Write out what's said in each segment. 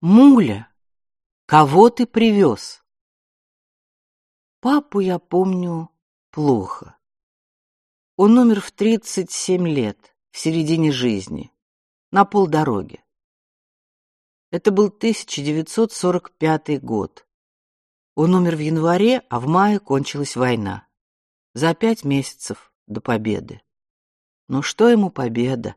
Муля, кого ты привез? Папу я помню плохо. Он умер в 37 лет, в середине жизни, на полдороги. Это был 1945 год. Он умер в январе, а в мае кончилась война. За пять месяцев до победы. Но что ему победа?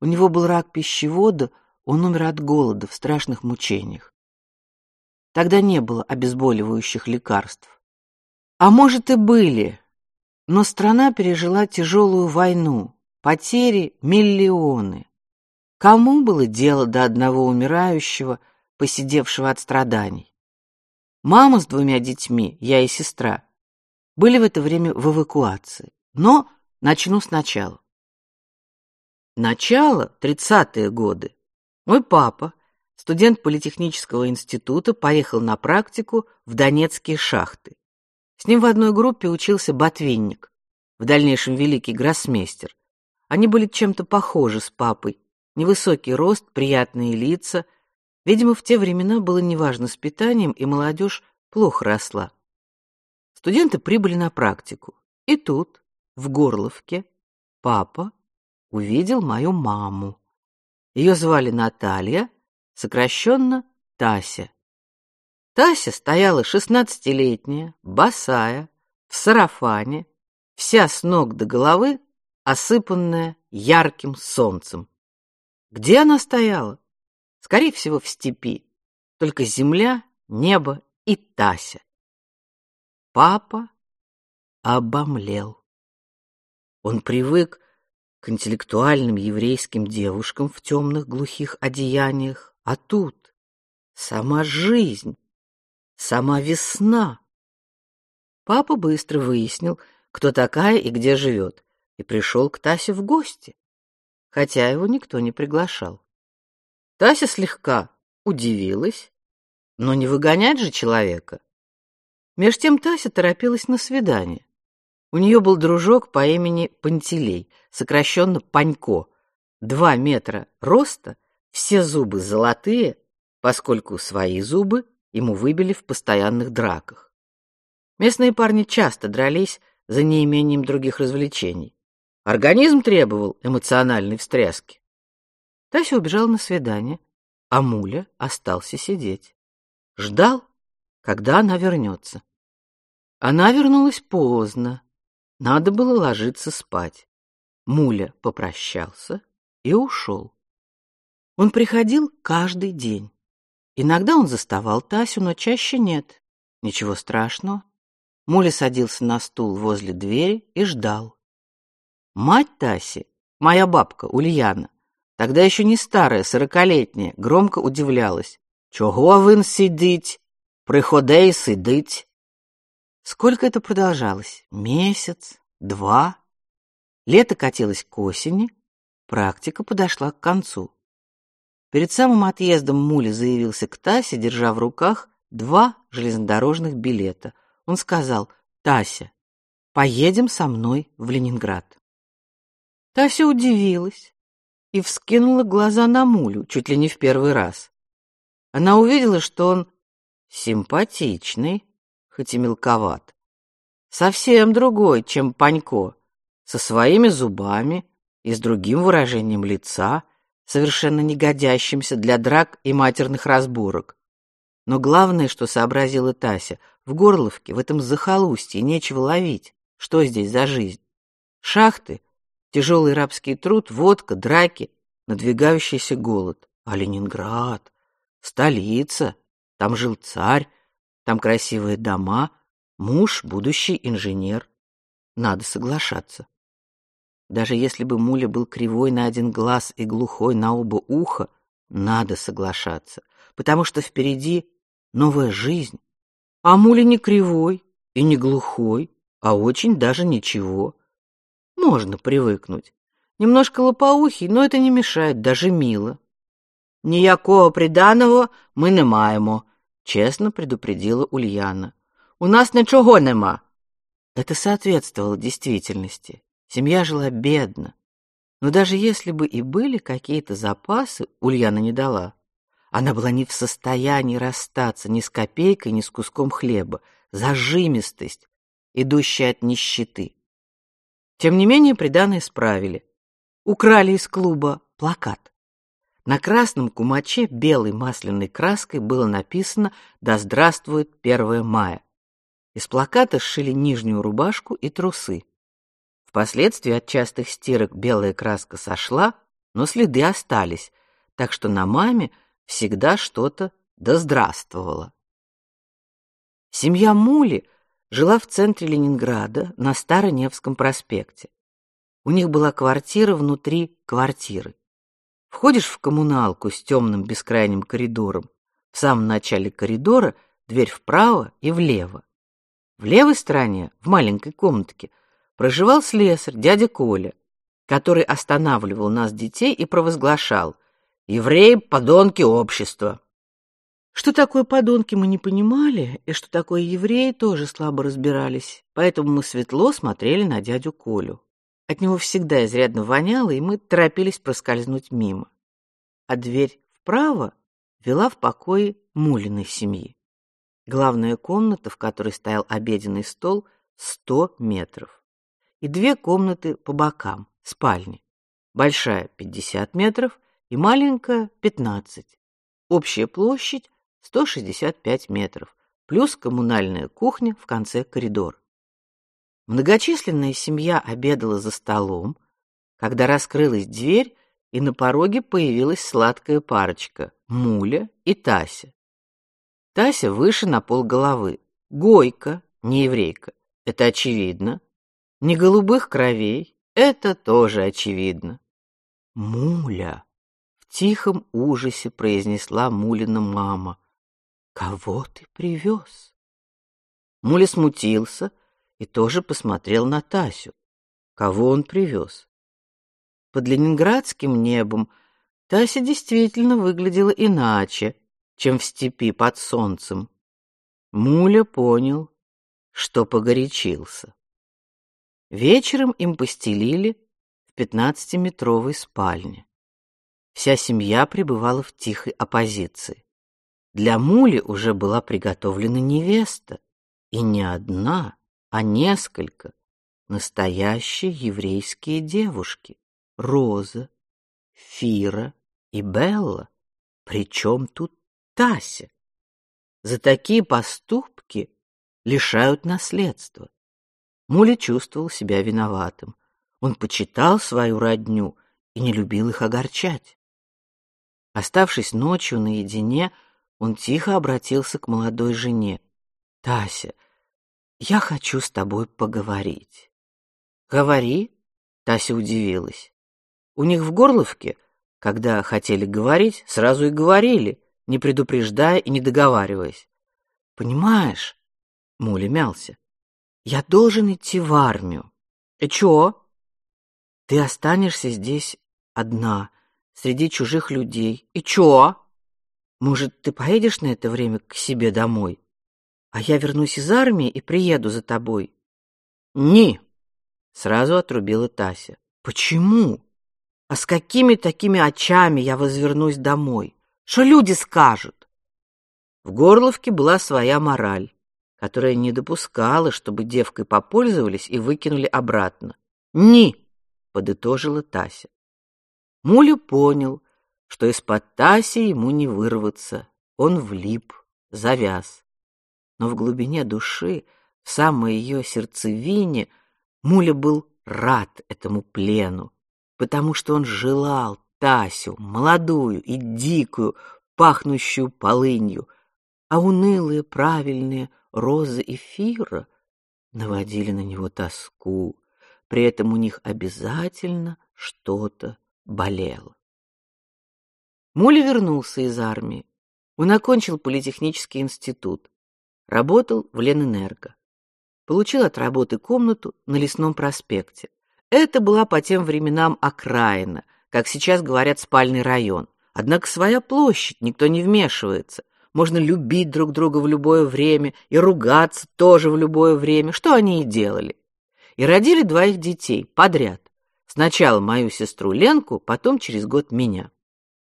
У него был рак пищевода, он умер от голода в страшных мучениях. Тогда не было обезболивающих лекарств. А может и были, но страна пережила тяжелую войну, потери миллионы. Кому было дело до одного умирающего, посидевшего от страданий? Мама с двумя детьми, я и сестра, были в это время в эвакуации. Но начну сначала. Начало тридцатые годы. Мой папа, студент политехнического института, поехал на практику в Донецкие шахты. С ним в одной группе учился Ботвинник, в дальнейшем великий гроссмейстер. Они были чем-то похожи с папой. Невысокий рост, приятные лица. Видимо, в те времена было неважно с питанием, и молодежь плохо росла. Студенты прибыли на практику. И тут, в Горловке, папа увидел мою маму. Ее звали Наталья, сокращенно Тася. Тася стояла шестнадцатилетняя, босая, в сарафане, вся с ног до головы осыпанная ярким солнцем. Где она стояла? Скорее всего, в степи. Только земля, небо и Тася. Папа обомлел. Он привык к интеллектуальным еврейским девушкам в темных глухих одеяниях, а тут сама жизнь, сама весна. Папа быстро выяснил, кто такая и где живет, и пришел к Тасе в гости, хотя его никто не приглашал. Тася слегка удивилась, но не выгонять же человека. Меж тем Тася торопилась на свидание. У нее был дружок по имени Пантелей, сокращенно Панько. Два метра роста, все зубы золотые, поскольку свои зубы ему выбили в постоянных драках. Местные парни часто дрались за неимением других развлечений. Организм требовал эмоциональной встряски. Тася убежала на свидание, а Муля остался сидеть. Ждал, когда она вернется. Она вернулась поздно. Надо было ложиться спать. Муля попрощался и ушел. Он приходил каждый день. Иногда он заставал Тасю, но чаще нет. Ничего страшного. Муля садился на стул возле двери и ждал. Мать Таси, моя бабка Ульяна, тогда еще не старая, сорокалетняя, громко удивлялась. Чого він сидить? Приходи и сидить. Сколько это продолжалось? Месяц, два. Лето катилось к осени, практика подошла к концу. Перед самым отъездом Муля заявился к Тасе, держа в руках два железнодорожных билета. Он сказал: "Тася, поедем со мной в Ленинград". Тася удивилась и вскинула глаза на Мулю, чуть ли не в первый раз. Она увидела, что он симпатичный, хоть и мелковат. Совсем другой, чем Панько, со своими зубами и с другим выражением лица, совершенно не годящимся для драк и матерных разборок. Но главное, что сообразила Тася, в Горловке, в этом захолустье, нечего ловить. Что здесь за жизнь? Шахты, тяжелый рабский труд, водка, драки, надвигающийся голод. А Ленинград, столица, там жил царь, там красивые дома, муж будущий инженер. Надо соглашаться. Даже если бы Муля был кривой на один глаз и глухой на оба уха, надо соглашаться, потому что впереди новая жизнь. А Муля не кривой и не глухой, а очень даже ничего. Можно привыкнуть. Немножко лопоухий, но это не мешает, даже мило. Ніякого приданого ми не маємо, честно предупредила Ульяна. У нас ничего нема. Это соответствовало действительности. Семья жила бедно. Но даже если бы и были какие-то запасы, Ульяна не дала. Она была не в состоянии расстаться ни с копейкой, ни с куском хлеба. Зажимистость, идущая от нищеты. Тем не менее, приданое справили. Украли из клуба плакат. На красном кумаче белой масляной краской было написано «Да здравствует 1 мая». Из плаката сшили нижнюю рубашку и трусы. Впоследствии от частых стирок белая краска сошла, но следы остались, так что на маме всегда что-то да здравствовало. Семья Мули жила в центре Ленинграда на Староневском проспекте. У них была квартира внутри квартиры. Входишь в коммуналку с темным бескрайним коридором. В самом начале коридора дверь вправо и влево. В левой стороне, в маленькой комнатке, проживал слесарь, дядя Коля, который останавливал нас детей и провозглашал: "Евреи подонки общества". Что такое подонки, мы не понимали, и что такое евреи, тоже слабо разбирались. Поэтому мы светло смотрели на дядю Колю. От него всегда изрядно воняло, и мы торопились проскользнуть мимо. А дверь вправо вела в покои Мулиной семьи. Главная комната, в которой стоял обеденный стол, сто метров. И две комнаты по бокам, спальни. Большая пятьдесят метров и маленькая пятнадцать. Общая площадь 165 метров, плюс коммунальная кухня в конце коридора. Многочисленная семья обедала за столом, когда раскрылась дверь, и на пороге появилась сладкая парочка Муля и Тася. Тася выше на пол головы, Гойка, не еврейка, это очевидно. Не голубых кровей, это тоже очевидно. Муля, в тихом ужасе произнесла Мулина мама. Кого ты привез? Муля смутился и тоже посмотрел на Тасю. Кого он привез? Под ленинградским небом Тася действительно выглядела иначе, чем в степи под солнцем. Муля понял, что погорячился. Вечером им постелили в пятнадцатиметровой спальне. Вся семья пребывала в тихой оппозиции. Для Мули уже была приготовлена невеста, и не одна, а несколько настоящие еврейские девушки: Роза, Фира и Белла. Причем тут Тася? За такие поступки лишают наследства. Мули чувствовал себя виноватым. Он почитал свою родню и не любил их огорчать. Оставшись ночью наедине, он тихо обратился к молодой жене. Тася, я хочу с тобой поговорить. Говори, Тася удивилась. У них в Горловке, когда хотели говорить, сразу и говорили, не предупреждая и не договариваясь. Понимаешь? Муля мялся. Я должен идти в армию. И чё? Ты останешься здесь одна, среди чужих людей. И чё? Может, ты поедешь на это время к себе домой, а я вернусь из армии и приеду за тобой? Не, сразу отрубила Тася. Почему? А с какими такими очами я возвернусь домой? Что люди скажут? В Горловке была своя мораль, которая не допускала, чтобы девкой попользовались и выкинули обратно. Не, подытожила Тася. Муля понял, что из-под Таси ему не вырваться. Он влип, завяз. Но в глубине души, в самой ее сердцевине, Муля был рад этому плену, потому что он желал Тасю, молодую и дикую, пахнущую полынью, а унылые правильные розы эфира наводили на него тоску. При этом у них обязательно что-то болело. Муля вернулся из армии. Он окончил политехнический институт, работал в Ленэнерго. Получил от работы комнату на Лесном проспекте. Это была по тем временам окраина, как сейчас говорят, спальный район. Однако своя площадь, никто не вмешивается. Можно любить друг друга в любое время и ругаться тоже в любое время, что они и делали. И родили двоих детей подряд. Сначала мою сестру Ленку, потом через год меня.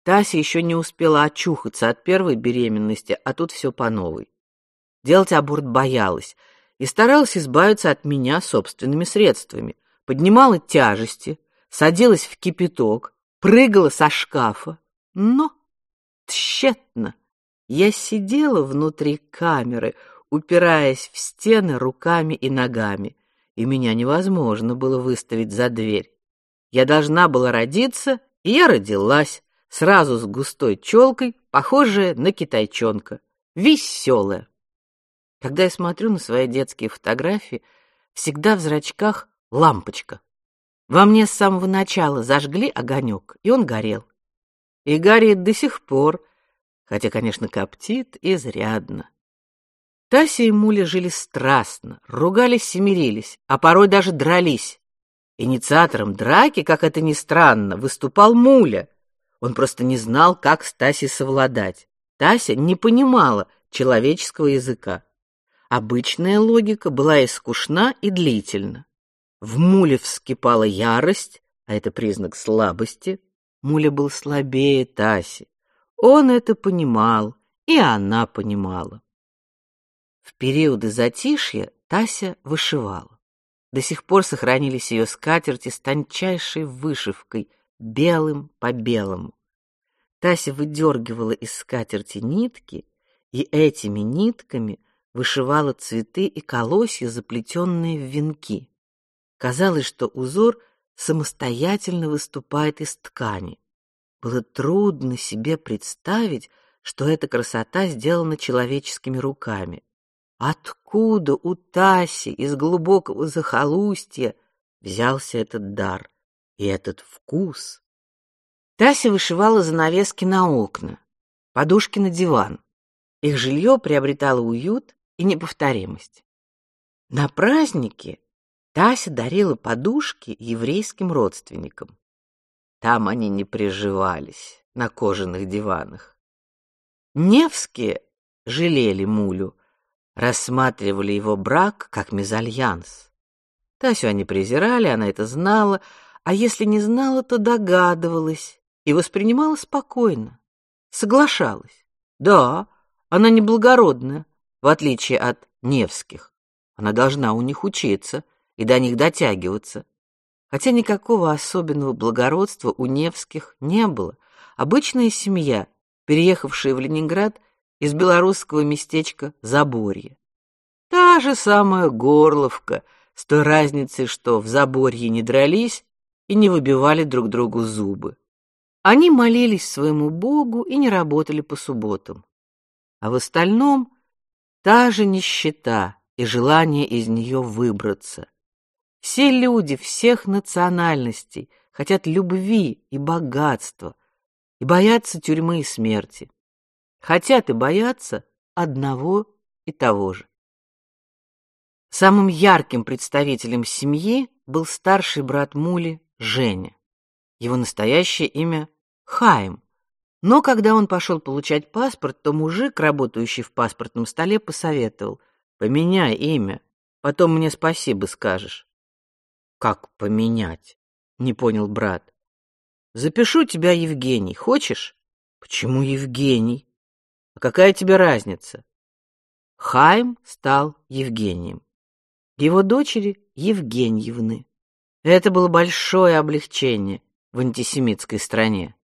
Тася еще не успела очухаться от первой беременности, а тут все по новой. Делать аборт боялась и старалась избавиться от меня собственными средствами. Поднимала тяжести, садилась в кипяток, прыгала со шкафа, но тщетно. Я сидела внутри камеры, упираясь в стены руками и ногами, и меня невозможно было выставить за дверь. Я должна была родиться, и я родилась, сразу с густой челкой, похожая на китайчонка, веселая. Когда я смотрю на свои детские фотографии, всегда в зрачках лампочка. Во мне с самого начала зажгли огонек, и он горел. И горит до сих пор, хотя, конечно, коптит изрядно. Тася и Муля жили страстно, ругались и мирились, а порой даже дрались. Инициатором драки, как это ни странно, выступал Муля. Он просто не знал, как с Тасей совладать. Тася не понимала человеческого языка. Обычная логика была и скучна, и длительна. В Муле вскипала ярость, а это признак слабости. Муля был слабее Таси. Он это понимал, и она понимала. В периоды затишья Тася вышивала. До сих пор сохранились ее скатерти с тончайшей вышивкой, белым по белому. Тася выдергивала из скатерти нитки, и этими нитками вышивала цветы и колосья, заплетенные в венки. Казалось, что узор самостоятельно выступает из ткани. Было трудно себе представить, что эта красота сделана человеческими руками. Откуда у Таси из глубокого захолустья взялся этот дар и этот вкус? Тася вышивала занавески на окна, подушки на диван. Их жилье приобретало уют и неповторимость. На праздники Тася дарила подушки еврейским родственникам. Там они не приживались на кожаных диванах. Невские жалели Мулю, рассматривали его брак как мезальянс. Тасю они презирали, она это знала, а если не знала, то догадывалась и воспринимала спокойно, соглашалась. Да, она не благородная, в отличие от Невских. Она должна у них учиться и до них дотягиваться. Хотя никакого особенного благородства у Невских не было. Обычная семья, переехавшая в Ленинград из белорусского местечка Заборье. Та же самая Горловка, с той разницей, что в Заборье не дрались и не выбивали друг другу зубы. Они молились своему Богу и не работали по субботам. А в остальном та же нищета и желание из нее выбраться. Все люди всех национальностей хотят любви и богатства и боятся тюрьмы и смерти хотят и боятся одного и того же. Самым ярким представителем семьи был старший брат Мули Женя. Его настоящее имя Хайм. Но когда он пошел получать паспорт, то мужик, работающий в паспортном столе, посоветовал: "Поменяй имя, потом мне спасибо скажешь". "Как поменять?" не понял брат. "Запишу тебя Евгений, хочешь?" "Почему Евгений?" А какая тебе разница? Хайм стал Евгением. Его дочери Евгеньевны. Это было большое облегчение в антисемитской стране.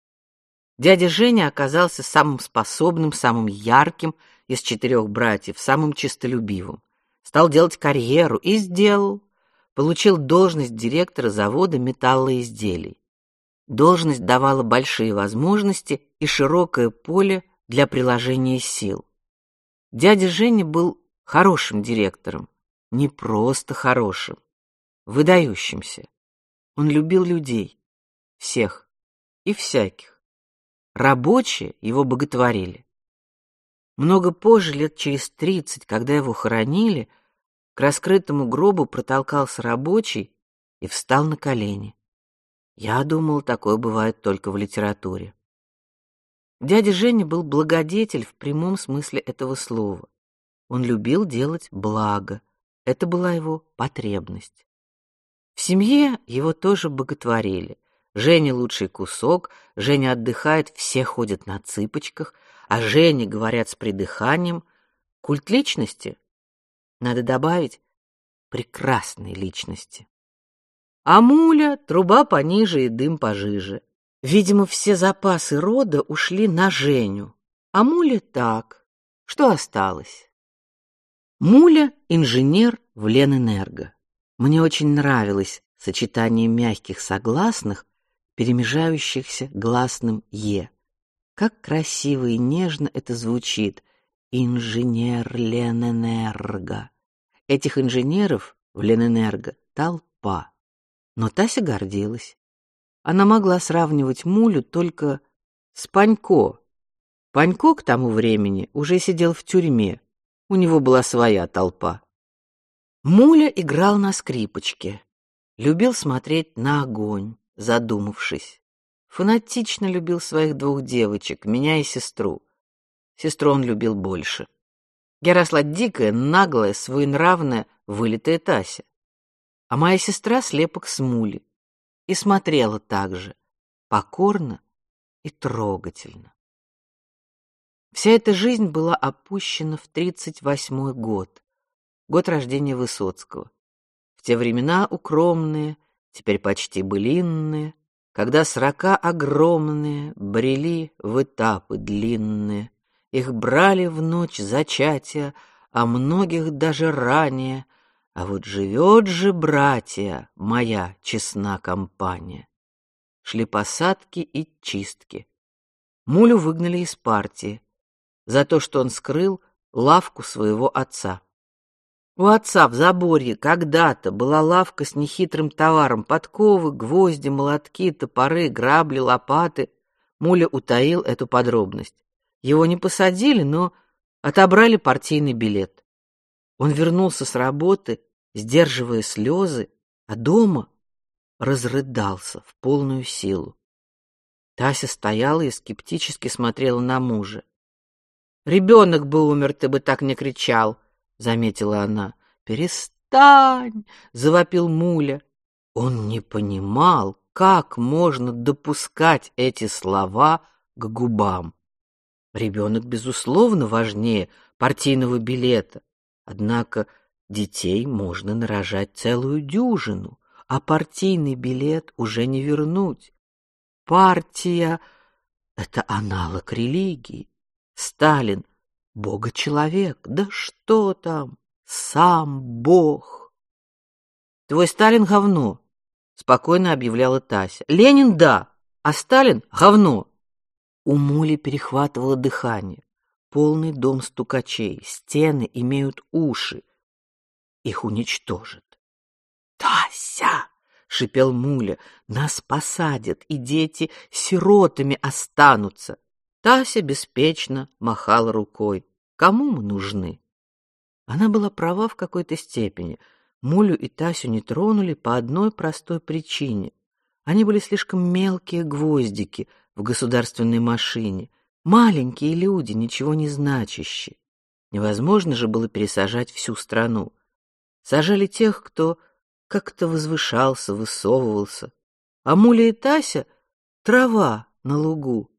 Дядя Женя оказался самым способным, самым ярким из четырех братьев, самым честолюбивым. Стал делать карьеру и сделал. Получил должность директора завода металлоизделий. Должность давала большие возможности и широкое поле для приложения сил. Дядя Женя был хорошим директором, не просто хорошим, выдающимся. Он любил людей, всех и всяких. Рабочие его боготворили. Много позже, лет через тридцать, когда его хоронили, к раскрытому гробу протолкался рабочий и встал на колени. Я думал, такое бывает только в литературе. Дядя Женя был благодетель в прямом смысле этого слова. Он любил делать благо. Это была его потребность. В семье его тоже боготворили. Женя лучший кусок, Женя отдыхает, все ходят на цыпочках, а Жене говорят с придыханием. Культ личности? Надо добавить прекрасной личности. А муля труба пониже и дым пожиже. Видимо, все запасы рода ушли на Женю. А муля так. Что осталось? Муля инженер в Ленэнерго. Мне очень нравилось сочетание мягких согласных, перемежающихся гласным е. Как красиво и нежно это звучит. Инженер Ленэнерго. Этих инженеров в Ленэнерго толпа. Но Тася гордилась. Она могла сравнивать Мулю только с Панько. Панько к тому времени уже сидел в тюрьме. У него была своя толпа. Муля играл на скрипочке, любил смотреть на огонь, задумавшись. Фанатично любил своих двух девочек, меня и сестру. Сестру он любил больше. Я росла дикая, наглая, своенравная, вылитая Тася. А моя сестра слепок с Мули и смотрела так же, покорно и трогательно. Вся эта жизнь была опущена в тридцать восьмой год, год рождения Высоцкого. В те времена укромные, теперь почти былинные, когда срока огромные брели в этапы длинные, их брали в ночь зачатия, а многих даже ранее. А вот живет же, братья, моя честна компания. Шли посадки и чистки. Мулю выгнали из партии за то, что он скрыл лавку своего отца. У отца в Заборье когда-то была лавка с нехитрым товаром: подковы, гвозди, молотки, топоры, грабли, лопаты. Муля утаил эту подробность. Его не посадили, но отобрали партийный билет. Он вернулся с работы, сдерживая слезы, а дома разрыдался в полную силу. Тася стояла и скептически смотрела на мужа. Ребенок бы умер, ты бы так не кричал заметила она. Перестань, завопил Муля. Он не понимал, как можно допускать эти слова к губам. Ребенок безусловно важнее партийного билета. Однако детей можно нарожать целую дюжину, а партийный билет уже не вернуть. Партия это аналог религии. Сталин Бога-человек, да что там, сам Бог. Твой Сталин говно, спокойно объявляла Тася. Ленин да, а Сталин говно. У Мули перехватывало дыхание. Полный дом стукачей, стены имеют уши. Их уничтожат. Тася, шипел Муля, нас посадят, и дети сиротами останутся. Тася беспечно махала рукой. Кому мы нужны? Она была права в какой-то степени. Мулю и Тасю не тронули по одной простой причине. Они были слишком мелкие гвоздики в государственной машине, маленькие люди, ничего не значащие. Невозможно же было пересажать всю страну. Сажали тех, кто как-то возвышался, высовывался. А Муля и Тася трава на лугу,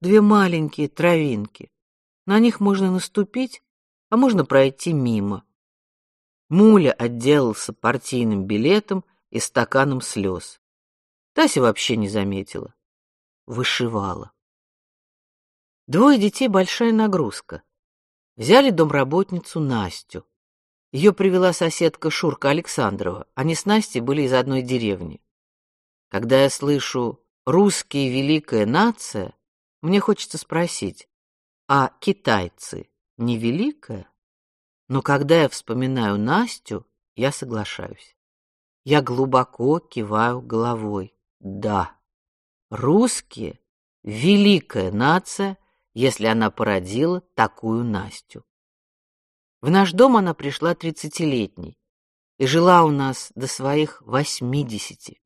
две маленькие травинки. На них можно наступить, а можно пройти мимо. Муля отделался партийным билетом и стаканом слез. Тася вообще не заметила. Вышивала. Двое детей большая нагрузка. Взяли домработницу Настю. Ее привела соседка Шурка Александрова. Они с Настей были из одной деревни. Когда я слышу русские великая нация, мне хочется спросить, а китайцы не великая? Но когда я вспоминаю Настю, я соглашаюсь. Я глубоко киваю головой. Да. Русские великая нация, если она породила такую Настю. В наш дом она пришла тридцатилетней и жила у нас до своих восьмидесяти.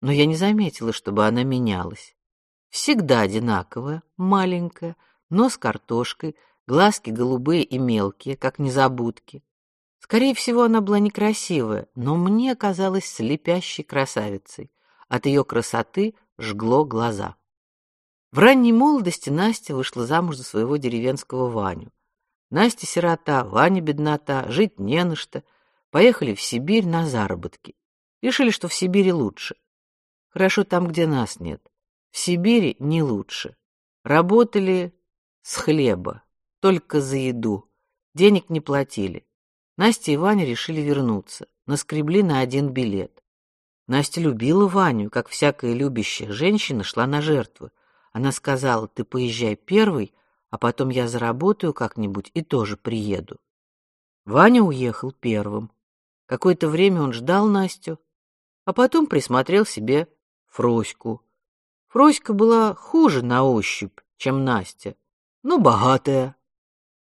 Но я не заметила, чтобы она менялась всегда одинаковая, маленькая, нос картошкой, глазки голубые и мелкие, как незабудки. Скорее всего, она была некрасивая, но мне казалась слепящей красавицей. От ее красоты жгло глаза. В ранней молодости Настя вышла замуж за своего деревенского Ваню. Настя сирота, Ваня беднота, жить не на что. Поехали в Сибирь на заработки. Решили, что в Сибири лучше. Хорошо там, где нас нет. В Сибири не лучше. Работали с хлеба, только за еду. Денег не платили. Настя и Ваня решили вернуться. Наскребли на один билет. Настя любила Ваню, как всякая любящая женщина шла на жертвы. Она сказала: "Ты поезжай первый, а потом я заработаю как-нибудь и тоже приеду". Ваня уехал первым. Какое-то время он ждал Настю, а потом присмотрел себе Фроську. Фроська была хуже на ощупь, чем Настя, но богатая.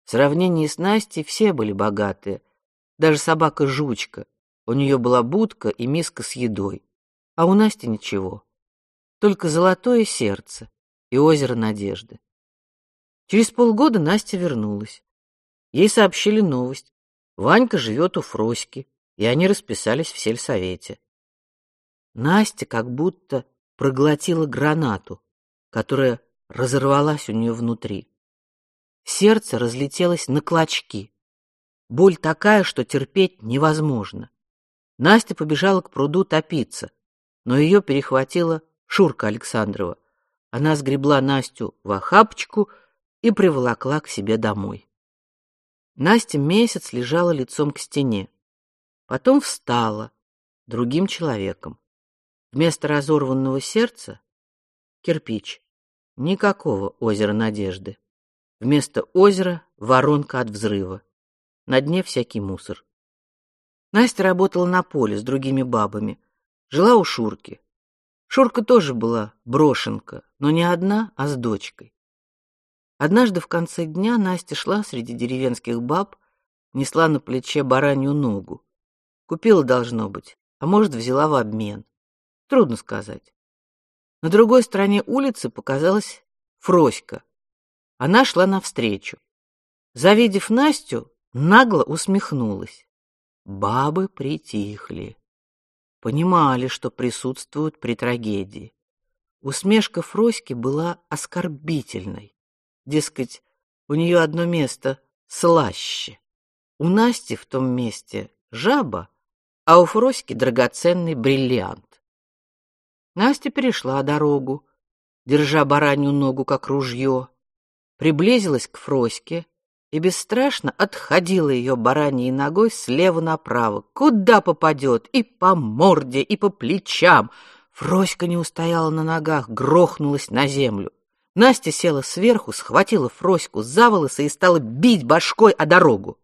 В сравнении с Настей все были богатые, даже собака Жучка. У нее была будка и миска с едой, а у Насти ничего, только золотое сердце и озеро надежды. Через полгода Настя вернулась. Ей сообщили новость: Ванька живет у Фроськи, и они расписались в сельсовете. Настя как будто проглотила гранату, которая разорвалась у нее внутри. Сердце разлетелось на клочки. Боль такая, что терпеть невозможно. Настя побежала к пруду топиться, но ее перехватила Шурка Александрова. Она сгребла Настю в охапочку и приволокла к себе домой. Настя месяц лежала лицом к стене. Потом встала другим человеком. Вместо разорванного сердца кирпич. Никакого озера надежды. Вместо озера воронка от взрыва. На дне всякий мусор. Настя работала на поле с другими бабами, жила у Шурки. Шурка тоже была брошенка, но не одна, а с дочкой. Однажды в конце дня Настя шла среди деревенских баб, несла на плече баранью ногу. Купила должно быть, а может, взяла в обмен. Трудно сказать. На другой стороне улицы показалась Фроська. Она шла навстречу. Завидев Настю, нагло усмехнулась. Бабы притихли, понимали, что присутствуют при трагедии. Усмешка Фроськи была оскорбительной. Дескать, у нее одно место слаще. У Насти в том месте жаба, а у Фроськи драгоценный бриллиант. Настя перешла дорогу, держа баранью ногу как ружье, приблизилась к Фроське и бесстрашно отходила ее бараньей ногой слева направо, куда попадет, и по морде, и по плечам. Фроська не устояла на ногах, грохнулась на землю. Настя села сверху, схватила Фроську за волосы и стала бить башкой о дорогу.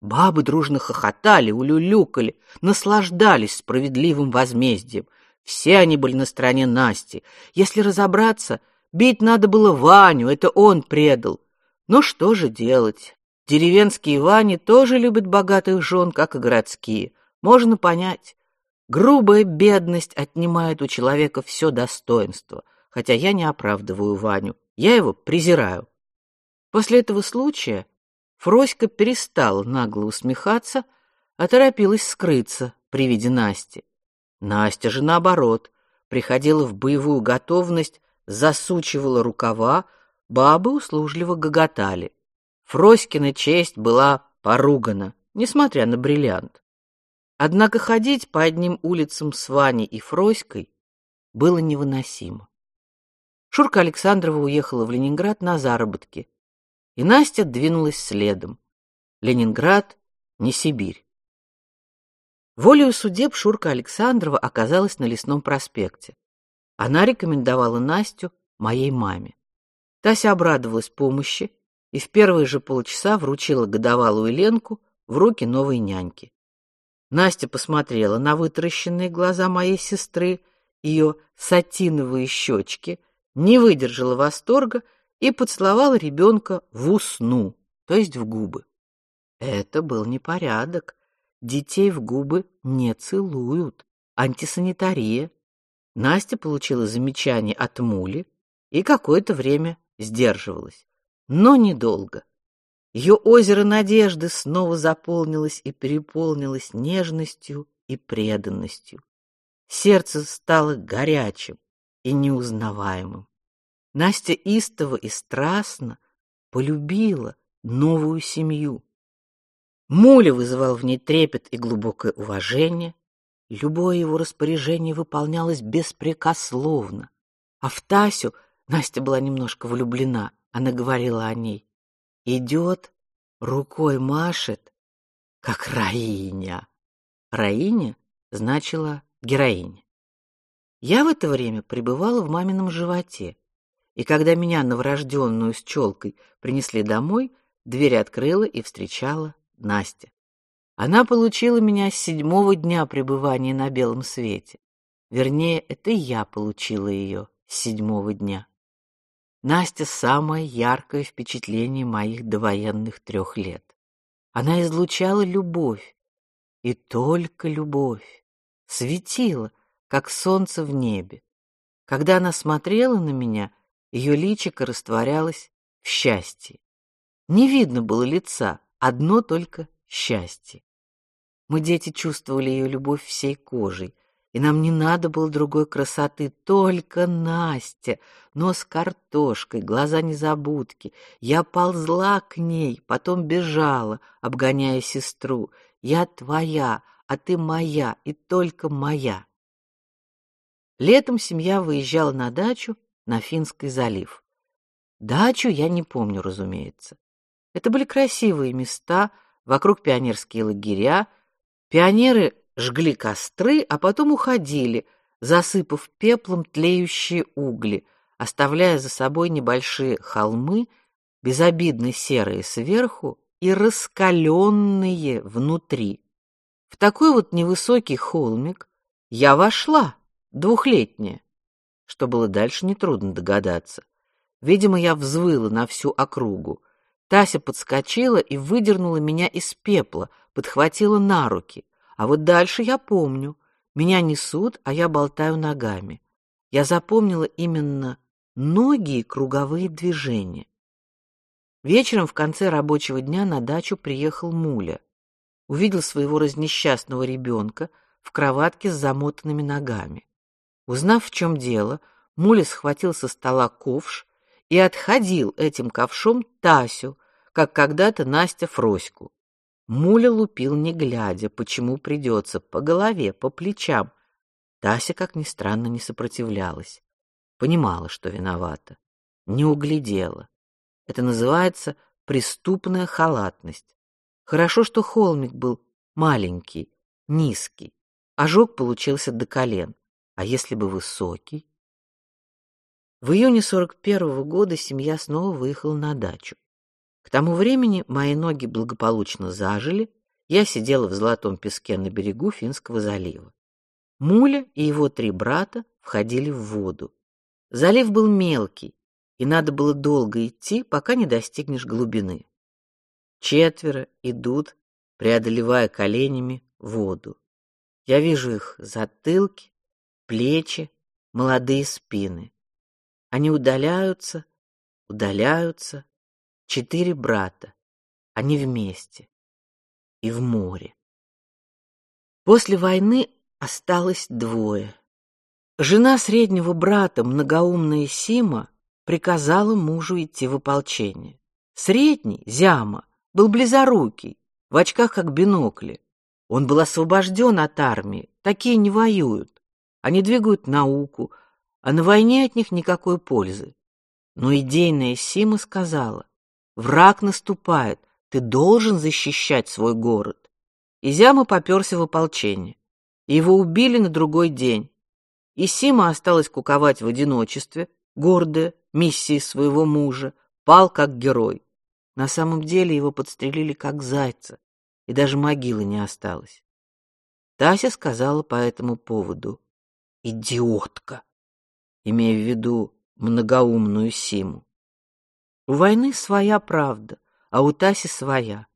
Бабы дружно хохотали, улюлюкали, наслаждались справедливым возмездием. Все они были на стороне Насти. Если разобраться, бить надо было Ваню, это он предал. Но что же делать? Деревенские Вани тоже любят богатых жен, как и городские. Можно понять. Грубая бедность отнимает у человека все достоинство, хотя я не оправдываю Ваню, я его презираю. После этого случая Фроська перестала нагло усмехаться, а торопилась скрыться при виде Насти. Настя же наоборот, приходила в боевую готовность, засучивала рукава, Бабы услужливо гоготали. Фроськина честь была поругана, несмотря на бриллиант. Однако ходить по одним улицам с Ваней и Фроськой было невыносимо. Шурка Александрова уехала в Ленинград на заработки, и Настя двинулась следом. Ленинград не Сибирь. Волею судеб Шурка Александрова оказалась на Лесном проспекте. Она рекомендовала Настю моей маме. Тася обрадовалась помощи и в первые же полчаса вручила годовалую Ленку в руки новой няньки. Настя посмотрела на вытаращенные глаза моей сестры, ее сатиновые щечки, не выдержала восторга и поцеловала ребенка в усну, то есть в губы. Это был непорядок. Детей в губы не целуют. Антисанитария. Настя получила замечание от Мули и какое-то время сдерживалась, но недолго. Ее озеро надежды снова заполнилось и переполнилось нежностью и преданностью. Сердце стало горячим. и неузнаваемым. Настя истово и страстно полюбила новую семью. Муля вызывал в ней трепет и глубокое уважение, любое его распоряжение выполнялось беспрекословно. А в Тасю Настя была немножко влюблена. Она говорила о ней: идет, рукой машет, как Раиня. Раиня значила героиня. Я в это время пребывала в мамином животе, и когда меня новорожденную с челкой принесли домой, дверь открыла и встречала Настя. Она получила меня с седьмого дня пребывания на белом свете. Вернее, это я получила ее с седьмого дня. Настя самое яркое впечатление моих довоенных трех лет. Она излучала любовь, и только любовь, светила, как солнце в небе. Когда она смотрела на меня, ее личико растворялось в счастье. Не видно было лица, одно только счастье. Мы дети чувствовали ее любовь всей кожей, и нам не надо было другой красоты, только Настя, нос картошкой, глаза незабудки. Я ползла к ней, потом бежала, обгоняя сестру. Я твоя, а ты моя, и только моя. Летом семья выезжала на дачу на Финский залив. Дачу я не помню, разумеется. Это были красивые места, вокруг пионерские лагеря. Пионеры жгли костры, а потом уходили, засыпав пеплом тлеющие угли, оставляя за собой небольшие холмы, безобидно серые сверху и раскаленные внутри. В такой вот невысокий холмик я вошла, двухлетняя. Что было дальше, нетрудно догадаться. Видимо, я взвыла на всю округу. Тася подскочила и выдернула меня из пепла, подхватила на руки. А вот дальше я помню. Меня несут, а я болтаю ногами. Я запомнила именно ноги и круговые движения. Вечером в конце рабочего дня на дачу приехал Муля. Увидел своего разнесчастного ребенка в кроватке с замотанными ногами. Узнав, в чем дело, Муля схватил со стола ковш и отходил этим ковшом Тасю, как когда-то Настя Фроську. Муля лупил не глядя, почему придется, по голове, по плечам. Тася, как ни странно, не сопротивлялась. Понимала, что виновата, не углядела. Это называется преступная халатность. Хорошо, что холмик был маленький, низкий. Ожог получился до колен. А если бы высокий? В июне 41-го года семья снова выехала на дачу. К тому времени мои ноги благополучно зажили, я сидела в золотом песке на берегу Финского залива. Муля и его три брата входили в воду. Залив был мелкий, и надо было долго идти, пока не достигнешь глубины. Четверо идут, преодолевая коленями воду. Я вижу их затылки, плечи, молодые спины. Они удаляются, удаляются. Четыре брата. Они вместе. И в море. После войны осталось двое. Жена среднего брата, многоумная Сима, приказала мужу идти в ополчение. Средний, Зяма, был близорукий, в очках как бинокли. Он был освобожден от армии, такие не воюют. Они двигают науку, а на войне от них никакой пользы. Но идейная Сима сказала: "Враг наступает, ты должен защищать свой город". Изяма попёрся в ополчение. Его убили на другой день. И Сима осталась куковать в одиночестве, гордая миссией своего мужа, пал как герой. На самом деле его подстрелили как зайца, и даже могилы не осталось. Тася сказала по этому поводу: идиотка, имея в виду многоумную Симу. У войны своя правда, а у Таси своя.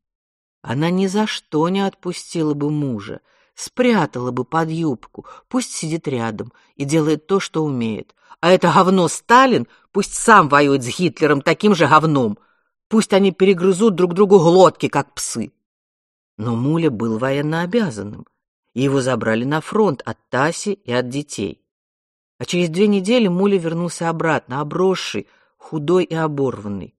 Она ни за что не отпустила бы мужа, спрятала бы под юбку, пусть сидит рядом и делает то, что умеет. А это говно Сталин пусть сам воюет с Гитлером таким же говном. Пусть они перегрызут друг другу глотки, как псы. Но Муля был военнообязанным, и его забрали на фронт от Таси и от детей. А через две недели Муля вернулся обратно, обросший, худой и оборванный.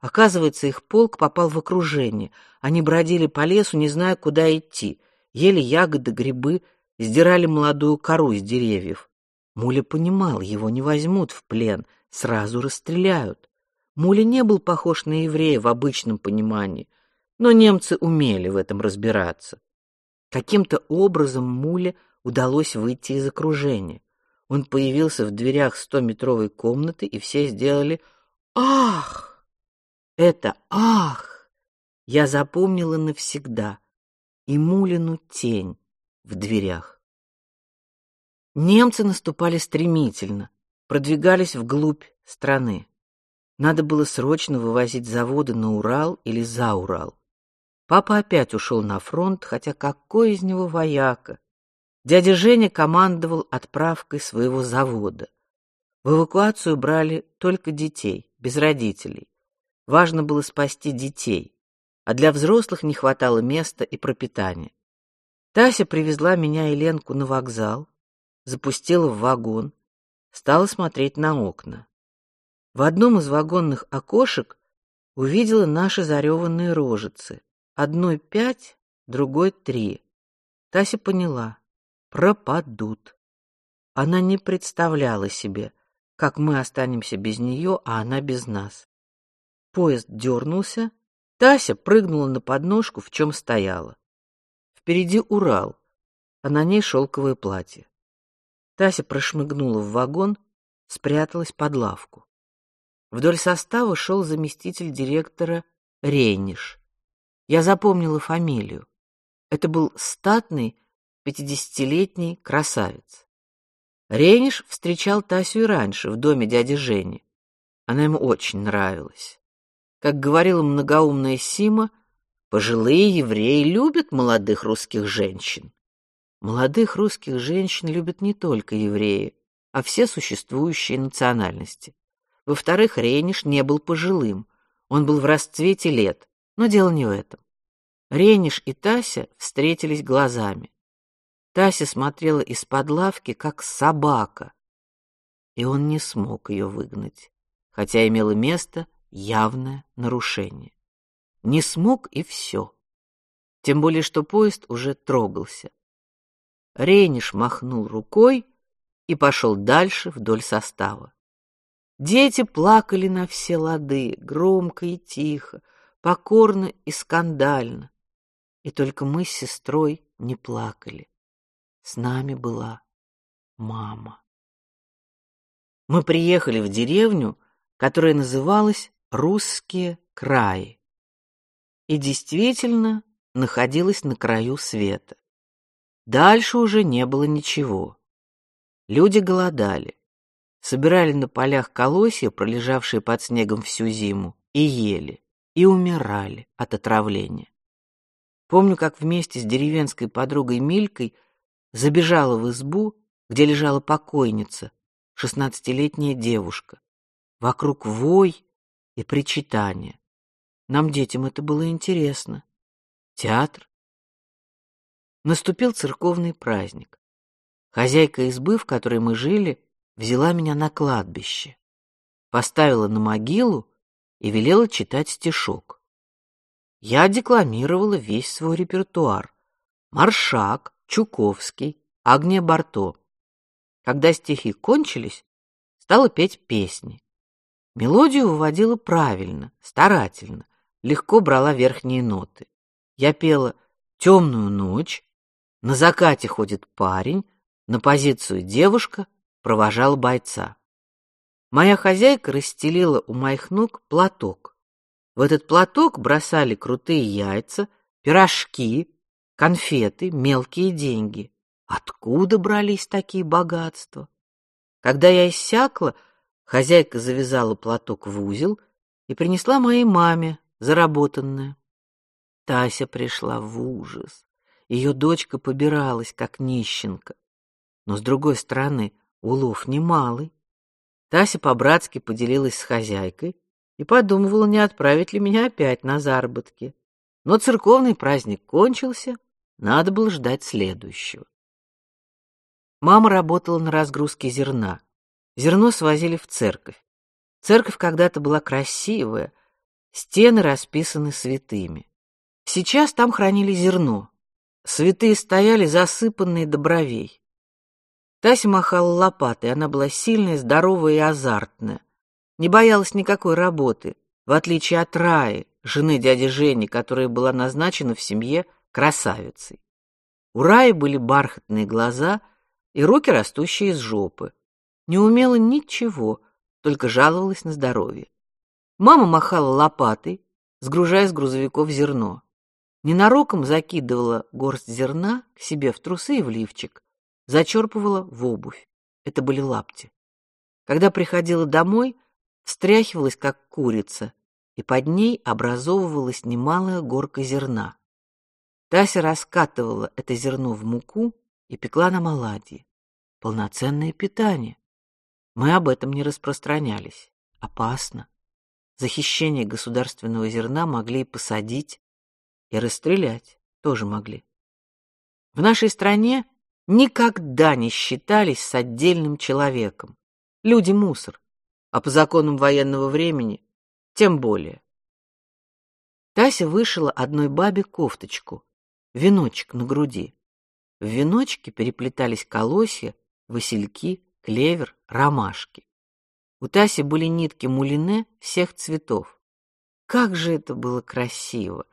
Оказывается, их полк попал в окружение. Они бродили по лесу, не зная, куда идти, ели ягоды, грибы, сдирали молодую кору из деревьев. Муля понимал, его не возьмут в плен, сразу расстреляют. Муля не был похож на еврея в обычном понимании, но немцы умели в этом разбираться. Каким-то образом Муле удалось выйти из окружения. Он появился в дверях стометровой комнаты, и все сделали «Ах!». Это «Ах!» я запомнила навсегда, и Мулину тень в дверях. Немцы наступали стремительно, продвигались вглубь страны. Надо было срочно вывозить заводы на Урал или за Урал. Папа опять ушел на фронт, хотя какой из него вояка? Дядя Женя командовал отправкой своего завода. В эвакуацию брали только детей, без родителей. Важно было спасти детей, а для взрослых не хватало места и пропитания. Тася привезла меня и Ленку на вокзал, запустила в вагон, стала смотреть на окна. В одном из вагонных окошек увидела наши зареванные рожицы. Одной пять, другой три. Тася поняла пропадут. Она не представляла себе, как мы останемся без нее, а она без нас. Поезд дернулся, Тася прыгнула на подножку, в чем стояла. Впереди Урал, а на ней шелковое платье. Тася прошмыгнула в вагон, спряталась под лавку. Вдоль состава шел заместитель директора Рейниш. Я запомнила фамилию. Это был статный пятидесятилетний красавец. Рениш встречал Тасю и раньше в доме дяди Жени. Она ему очень нравилась. Как говорила многоумная Сима, пожилые евреи любят молодых русских женщин. Молодых русских женщин любят не только евреи, а все существующие национальности. Во-вторых, Рениш не был пожилым, он был в расцвете лет, но дело не в этом. Рениш и Тася встретились глазами. Тася смотрела из-под лавки, как собака, и он не смог ее выгнать, хотя имело место явное нарушение. Не смог и все. Тем более, что поезд уже трогался. Рейниш махнул рукой и пошел дальше вдоль состава. Дети плакали на все лады, громко и тихо, покорно и скандально. И только мы с сестрой не плакали. С нами была мама. Мы приехали в деревню, которая называлась Русские краи. И действительно находилась на краю света. Дальше уже не было ничего. Люди голодали, собирали на полях колосья, пролежавшие под снегом всю зиму, и ели, и умирали от отравления. Помню, как вместе с деревенской подругой Милькой забежала в избу, где лежала покойница, шестнадцатилетняя девушка. Вокруг вой и причитания. Нам детям это было интересно. Театр. Наступил церковный праздник. Хозяйка избы, в которой мы жили, взяла меня на кладбище, поставила на могилу и велела читать стишок. Я декламировала весь свой репертуар: Маршак, Чуковский, Агния Барто. Когда стихи кончились, стала петь песни. Мелодию выводила правильно, старательно, легко брала верхние ноты. Я пела «Темную ночь», «На закате ходит парень», «На позицию девушка», провожал бойца. Моя хозяйка расстелила у моих ног платок. В этот платок бросали крутые яйца, пирожки, конфеты, мелкие деньги. Откуда брались такие богатства? Когда я иссякла, хозяйка завязала платок в узел и принесла моей маме заработанное. Тася пришла в ужас. Ее дочка побиралась, как нищенка. Но с другой стороны, улов немалый. Тася по-братски поделилась с хозяйкой и подумывала, не отправить ли меня опять на заработки. Но церковный праздник кончился, надо было ждать следующего. Мама работала на разгрузке зерна. Зерно свозили в церковь. Церковь когда-то была красивая, стены расписаны святыми. Сейчас там хранили зерно. Святые стояли засыпанные до бровей. Тася махала лопатой, она была сильная, здоровая и азартная. Не боялась никакой работы, в отличие от Раи, жены дяди Жени, которая была назначена в семье красавицей. У Раи были бархатные глаза и руки, растущие из жопы. Не умела ничего, только жаловалась на здоровье. Мама махала лопатой, сгружая с грузовиков зерно. Ненароком закидывала горсть зерна к себе в трусы и в лифчик, зачерпывала в обувь. Это были лапти. Когда приходила домой, встряхивалась как курица, и под ней образовывалась немалая горка зерна. Тася раскатывала это зерно в муку и пекла на оладьи. Полноценное питание. Мы об этом не распространялись. Опасно. За хищение государственного зерна могли и посадить, и расстрелять тоже могли. В нашей стране никогда не считались с отдельным человеком. Люди мусор, а по законам военного времени тем более. Тася вышила одной бабе кофточку, веночек на груди. В веночке переплетались колосья, васильки, клевер, ромашки. У Таси были нитки мулине всех цветов. Как же это было красиво!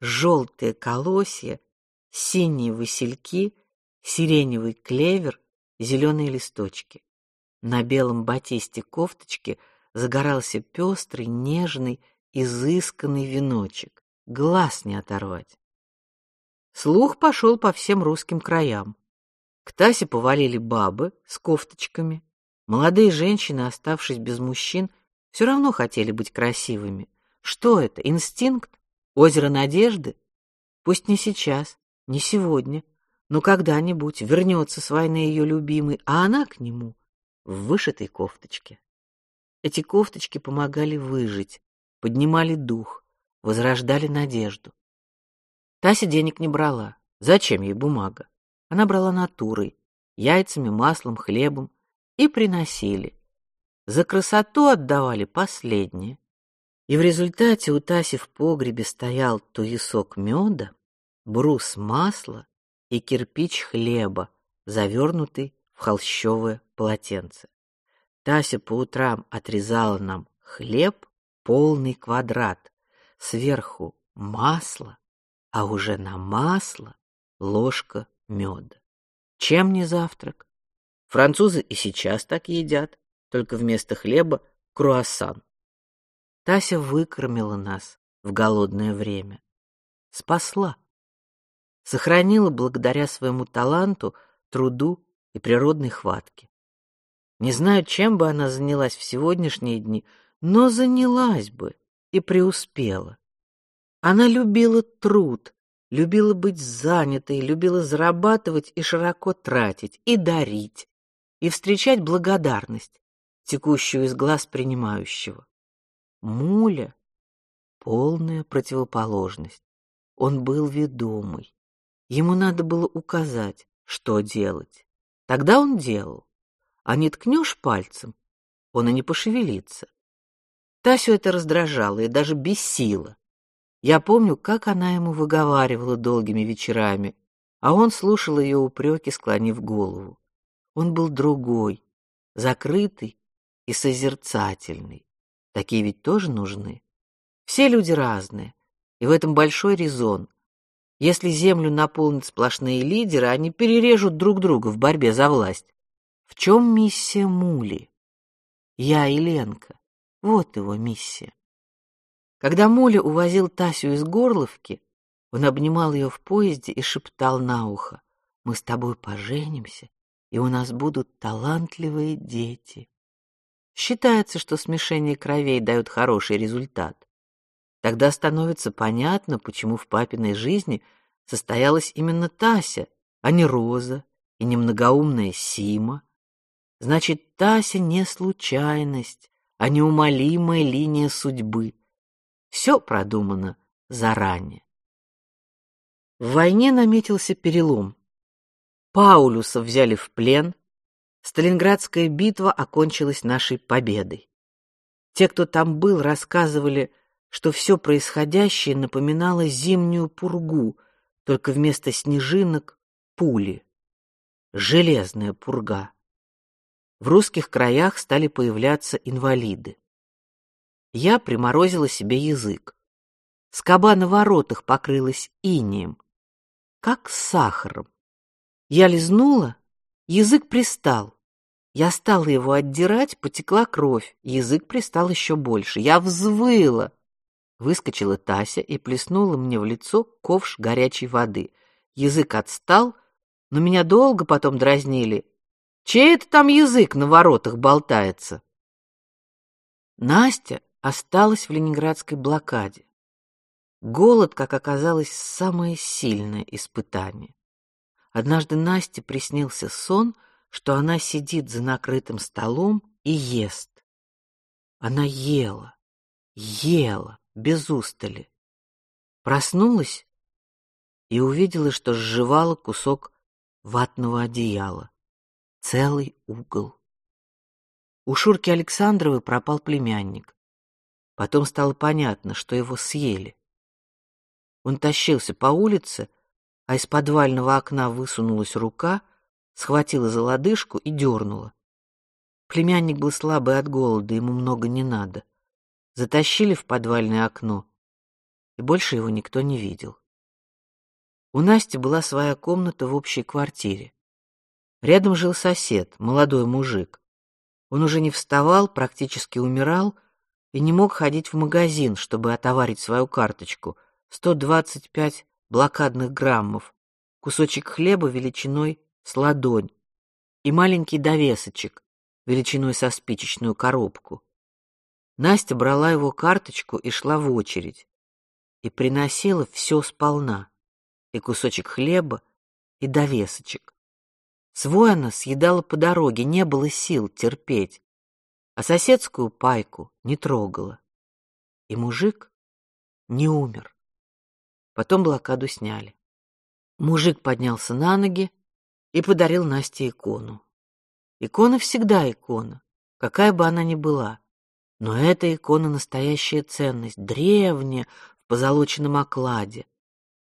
Желтые колосья, синие васильки, сиреневый клевер, зеленые листочки. На белом батисте кофточки загорался пестрый, нежный, изысканный веночек. Глаз не оторвать. Слух пошел по всем русским краям. К Тасе повалили бабы с кофточками. Молодые женщины, оставшись без мужчин, все равно хотели быть красивыми. Что это? Инстинкт? Озеро надежды? Пусть не сейчас, не сегодня, но когда-нибудь вернется с войны ее любимый, а она к нему в вышитой кофточке. Эти кофточки помогали выжить, поднимали дух, возрождали надежду. Тася денег не брала. Зачем ей бумага? Она брала натурой, яйцами, маслом, хлебом и приносили. За красоту отдавали последнее. И в результате у Таси в погребе стоял туесок меда, брус масла и кирпич хлеба, завернутый в холщовое полотенце. Тася по утрам отрезала нам хлеб полный квадрат, сверху масло, а уже на масло ложка меда. Чем не завтрак? Французы и сейчас так едят, только вместо хлеба круассан. Тася выкормила нас в голодное время, спасла, сохранила благодаря своему таланту, труду и природной хватке. Не знаю, чем бы она занялась в сегодняшние дни, но занялась бы и преуспела. Она любила труд, любила быть занятой, любила зарабатывать и широко тратить, и дарить, и встречать благодарность, текущую из глаз принимающего. Муля — полная противоположность. Он был ведомый. Ему надо было указать, что делать. Тогда он делал. А не ткнешь пальцем, он и не пошевелится. Тасю это раздражало и даже бесило. Я помню, как она ему выговаривала долгими вечерами, а он слушал ее упреки, склонив голову. Он был другой, закрытый и созерцательный. Такие ведь тоже нужны. Все люди разные, и в этом большой резон. Если землю наполнят сплошные лидеры, они перережут друг друга в борьбе за власть. В чем миссия Мули? Я и Ленка. Вот его миссия. Когда Моля увозил Тасю из Горловки, он обнимал ее в поезде и шептал на ухо: "Мы с тобой поженимся, и у нас будут талантливые дети". Считается, что смешение кровей дает хороший результат. Тогда становится понятно, почему в папиной жизни состоялась именно Тася, а не Роза и не многоумная Сима. Значит, Тася не случайность, а неумолимая линия судьбы. Все продумано заранее. В войне наметился перелом. Паулюса взяли в плен. Сталинградская битва окончилась нашей победой. Те, кто там был, рассказывали, что все происходящее напоминало зимнюю пургу, только вместо снежинок пули. Железная пурга. В русских краях стали появляться инвалиды. Я приморозила себе язык. Скоба на воротах покрылась инеем, как сахаром. Я лизнула, язык пристал. Я стала его отдирать, потекла кровь, язык пристал еще больше. Я взвыла. Выскочила Тася и плеснула мне в лицо ковш горячей воды. Язык отстал, но меня долго потом дразнили. Чей это там язык на воротах болтается? Настя осталась в ленинградской блокаде. Голод, как оказалось, самое сильное испытание. Однажды Насте приснился сон, что она сидит за накрытым столом и ест. Она ела, ела без устали. Проснулась и увидела, что сживала кусок ватного одеяла, целый угол. У Шурки Александровой пропал племянник. Потом стало понятно, что его съели. Он тащился по улице, а из подвального окна высунулась рука, схватила за лодыжку и дернула. Племянник был слабый от голода, ему много не надо. Затащили в подвальное окно, и больше его никто не видел. У Насти была своя комната в общей квартире. Рядом жил сосед, молодой мужик. Он уже не вставал, практически умирал и не мог ходить в магазин, чтобы отоварить свою карточку. 125 блокадных граммов, кусочек хлеба величиной с ладонь и маленький довесочек величиной со спичечную коробку. Настя брала его карточку и шла в очередь и приносила все сполна: и кусочек хлеба, и довесочек. Свой она съедала по дороге, не было сил терпеть, а соседскую пайку не трогала. И мужик не умер. Потом блокаду сняли. Мужик поднялся на ноги и подарил Насте икону. Икона всегда икона, какая бы она ни была. Но эта икона настоящая ценность, древняя, в позолоченном окладе.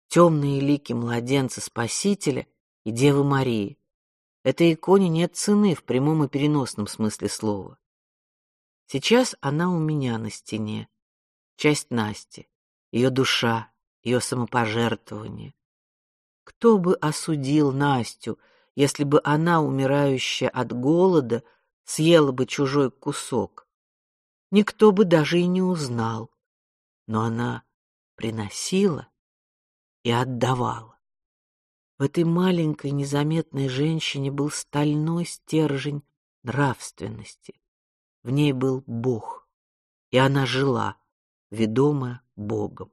Темные лики младенца Спасителя и Девы Марии. Этой иконе нет цены в прямом и переносном смысле слова. Сейчас она у меня на стене, часть Насти, ее душа, ее самопожертвование. Кто бы осудил Настю, если бы она, умирающая от голода, съела бы чужой кусок? Никто бы даже и не узнал. Но она приносила и отдавала. В этой маленькой незаметной женщине был стальной стержень нравственности. В ней был Бог, и она жила, ведомая Богом.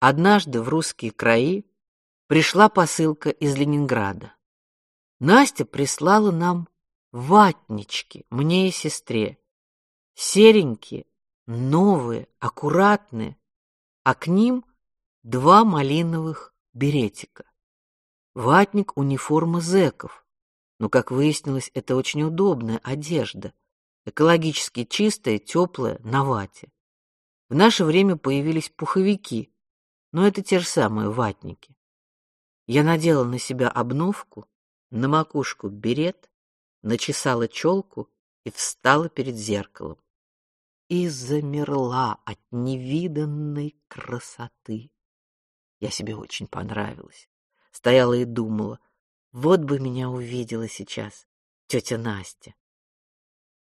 Однажды в русские краи пришла посылка из Ленинграда. Настя прислала нам ватнички, мне и сестре. Серенькие, новые, аккуратные, а к ним два малиновых беретика. Ватник униформа зэков. Но, как выяснилось, это очень удобная одежда, экологически чистая, теплая, на вате. В наше время появились пуховики, но это те же самые ватники. Я надела на себя обновку, на макушку берет, начесала челку и встала перед зеркалом. И замерла от невиданной красоты. Я себе очень понравилась. Стояла и думала, вот бы меня увидела сейчас тетя Настя.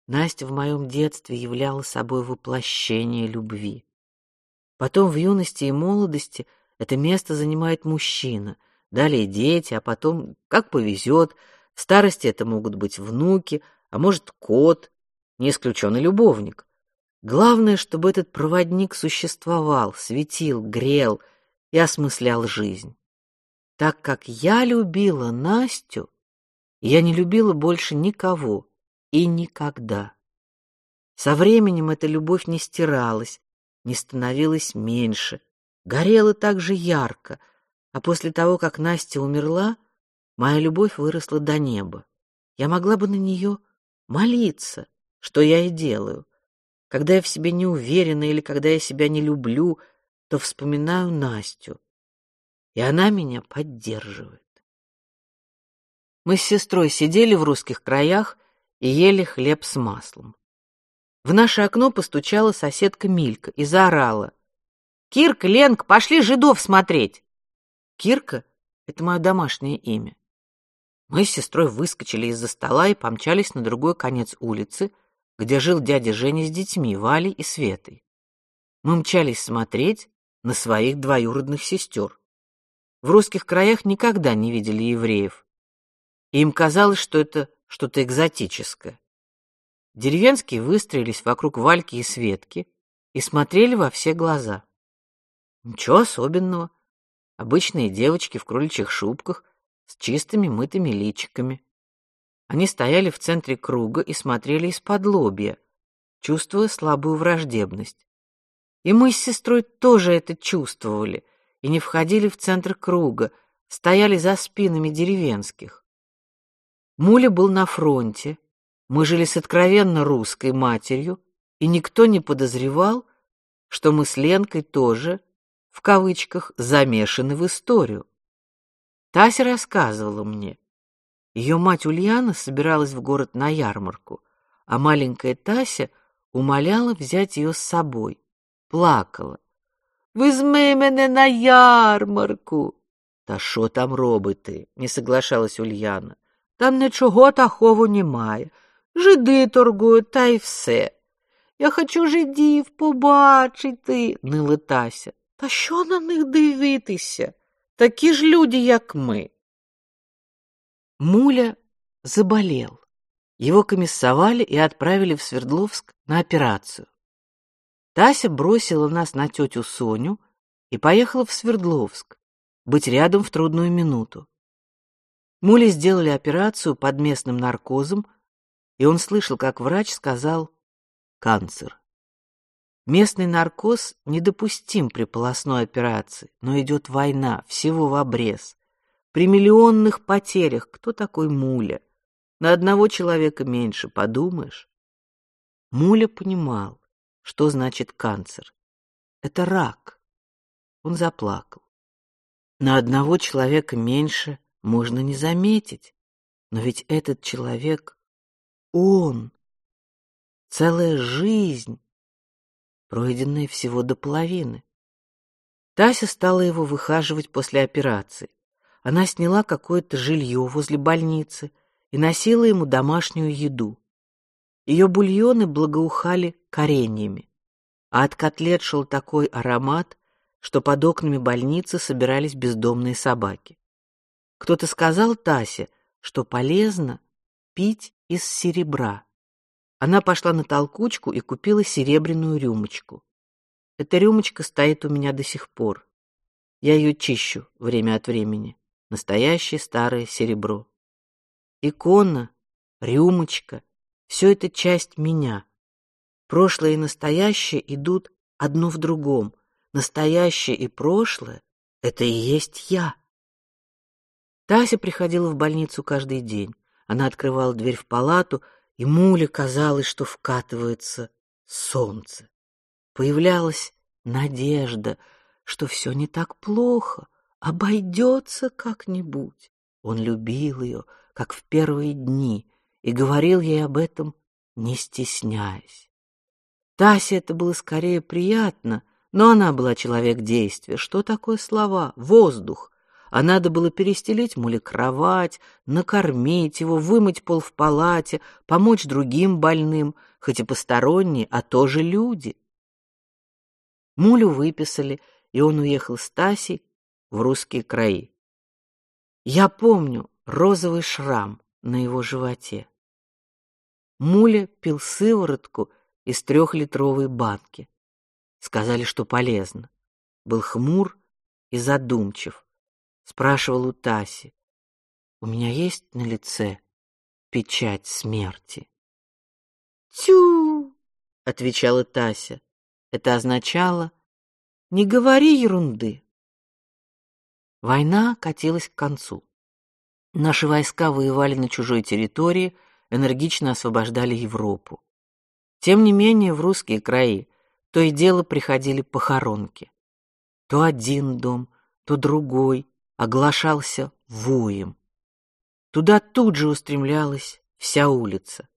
Настя в моем детстве являла собой воплощение любви. Потом в юности и молодости это место занимает мужчина, далее дети, а потом, как повезет, в старости это могут быть внуки, а может кот, не исключен и любовник. Главное, чтобы этот проводник существовал, светил, грел и осмыслял жизнь. Так как я любила Настю, я не любила больше никого и никогда. Со временем эта любовь не стиралась, не становилось меньше, горело так же ярко, а после того, как Настя умерла, Моя любовь выросла до неба. Я могла бы на нее молиться, что я и делаю. Когда я в себе не уверена или когда я себя не люблю, то вспоминаю Настю, и она меня поддерживает. Мы с сестрой сидели в русских краях и ели хлеб с маслом. В наше окно постучала соседка Милька и заорала: "Кирка, Ленка, пошли жидов смотреть!" Кирка это мое домашнее имя. Мы с сестрой выскочили из-за стола и помчались на другой конец улицы, где жил дядя Женя с детьми Валей и Светой. Мы мчались смотреть на своих двоюродных сестер. В русских краях никогда не видели евреев. И им казалось, что это что-то экзотическое. Деревенские выстроились вокруг Вальки и Светки и смотрели во все глаза. Ничего особенного. Обычные девочки в кроличьих шубках с чистыми мытыми личиками. Они стояли в центре круга и смотрели из-под лобья, чувствуя слабую враждебность. И мы с сестрой тоже это чувствовали и не входили в центр круга, стояли за спинами деревенских. Муля был на фронте, мы жили с откровенно русской матерью, и никто не подозревал, что мы с Ленкой тоже, в кавычках, замешаны в историю. Тася рассказывала мне. Ее мать Ульяна собиралась в город на ярмарку, а маленькая Тася умоляла взять ее с собой. Плакала. «Візьми мене на ярмарку!» «Та що там робити?» — не соглашалась Ульяна. «Там нічого такого немає. Жиди торгують, та й все. Я хочу жидів побачити, нила Тася. Та що на них дивитися? Такі ж люди, як мы. Муля заболел. Его комиссовали и отправили в Свердловск на операцию. Тася бросила нас на тетю Соню и поехала в Свердловск, быть рядом в трудную минуту. Муле сделали операцию под местным наркозом, и он слышал, как врач сказал «канцер». Местный наркоз недопустим при полостной операции, но идет война, всего в обрез. При миллионных потерях кто такой Муля? На одного человека меньше, подумаешь. Муля понимал, что значит канцер. Это рак. Он заплакал. На одного человека меньше можно не заметить, но ведь этот человек он целая жизнь пройденные всего до половины. Тася стала его выхаживать после операции. Она сняла какое-то жилье возле больницы и носила ему домашнюю еду. Ее бульоны благоухали кореньями, а от котлет шел такой аромат, что под окнами больницы собирались бездомные собаки. Кто-то сказал Тасе, что полезно пить из серебра. Она пошла на толкучку и купила серебряную рюмочку. Эта рюмочка стоит у меня до сих пор. Я ее чищу время от времени. Настоящее старое серебро. Икона, рюмочка все это часть меня. Прошлое и настоящее идут одно в другом. Настоящее и прошлое это и есть я. Тася приходила в больницу каждый день. Она открывала дверь в палату и Муле казалось, что вкатывается солнце. Появлялась надежда, что все не так плохо, обойдется как-нибудь. Он любил ее, как в первые дни, и говорил ей об этом, не стесняясь. Тасе это было скорее приятно, но она была человек действия. Что такое слова? Воздух а надо было перестелить Муле кровать, накормить его, вымыть пол в палате, помочь другим больным, хоть и посторонние, а тоже люди. Мулю выписали, и он уехал с Тасей в русские краи. Я помню розовый шрам на его животе. Муля пил сыворотку из трехлитровой банки. Сказали, что полезно. Был хмур и задумчив спрашивал у Таси. У меня есть на лице печать смерти. Тю, отвечала Тася. Это означало: не говори ерунды. Война катилась к концу. Наши войска воевали на чужой территории, энергично освобождали Европу. Тем не менее, в русские краи то и дело приходили похоронки. То один дом, то другой оглашался воем. Туда тут же устремлялась вся улица.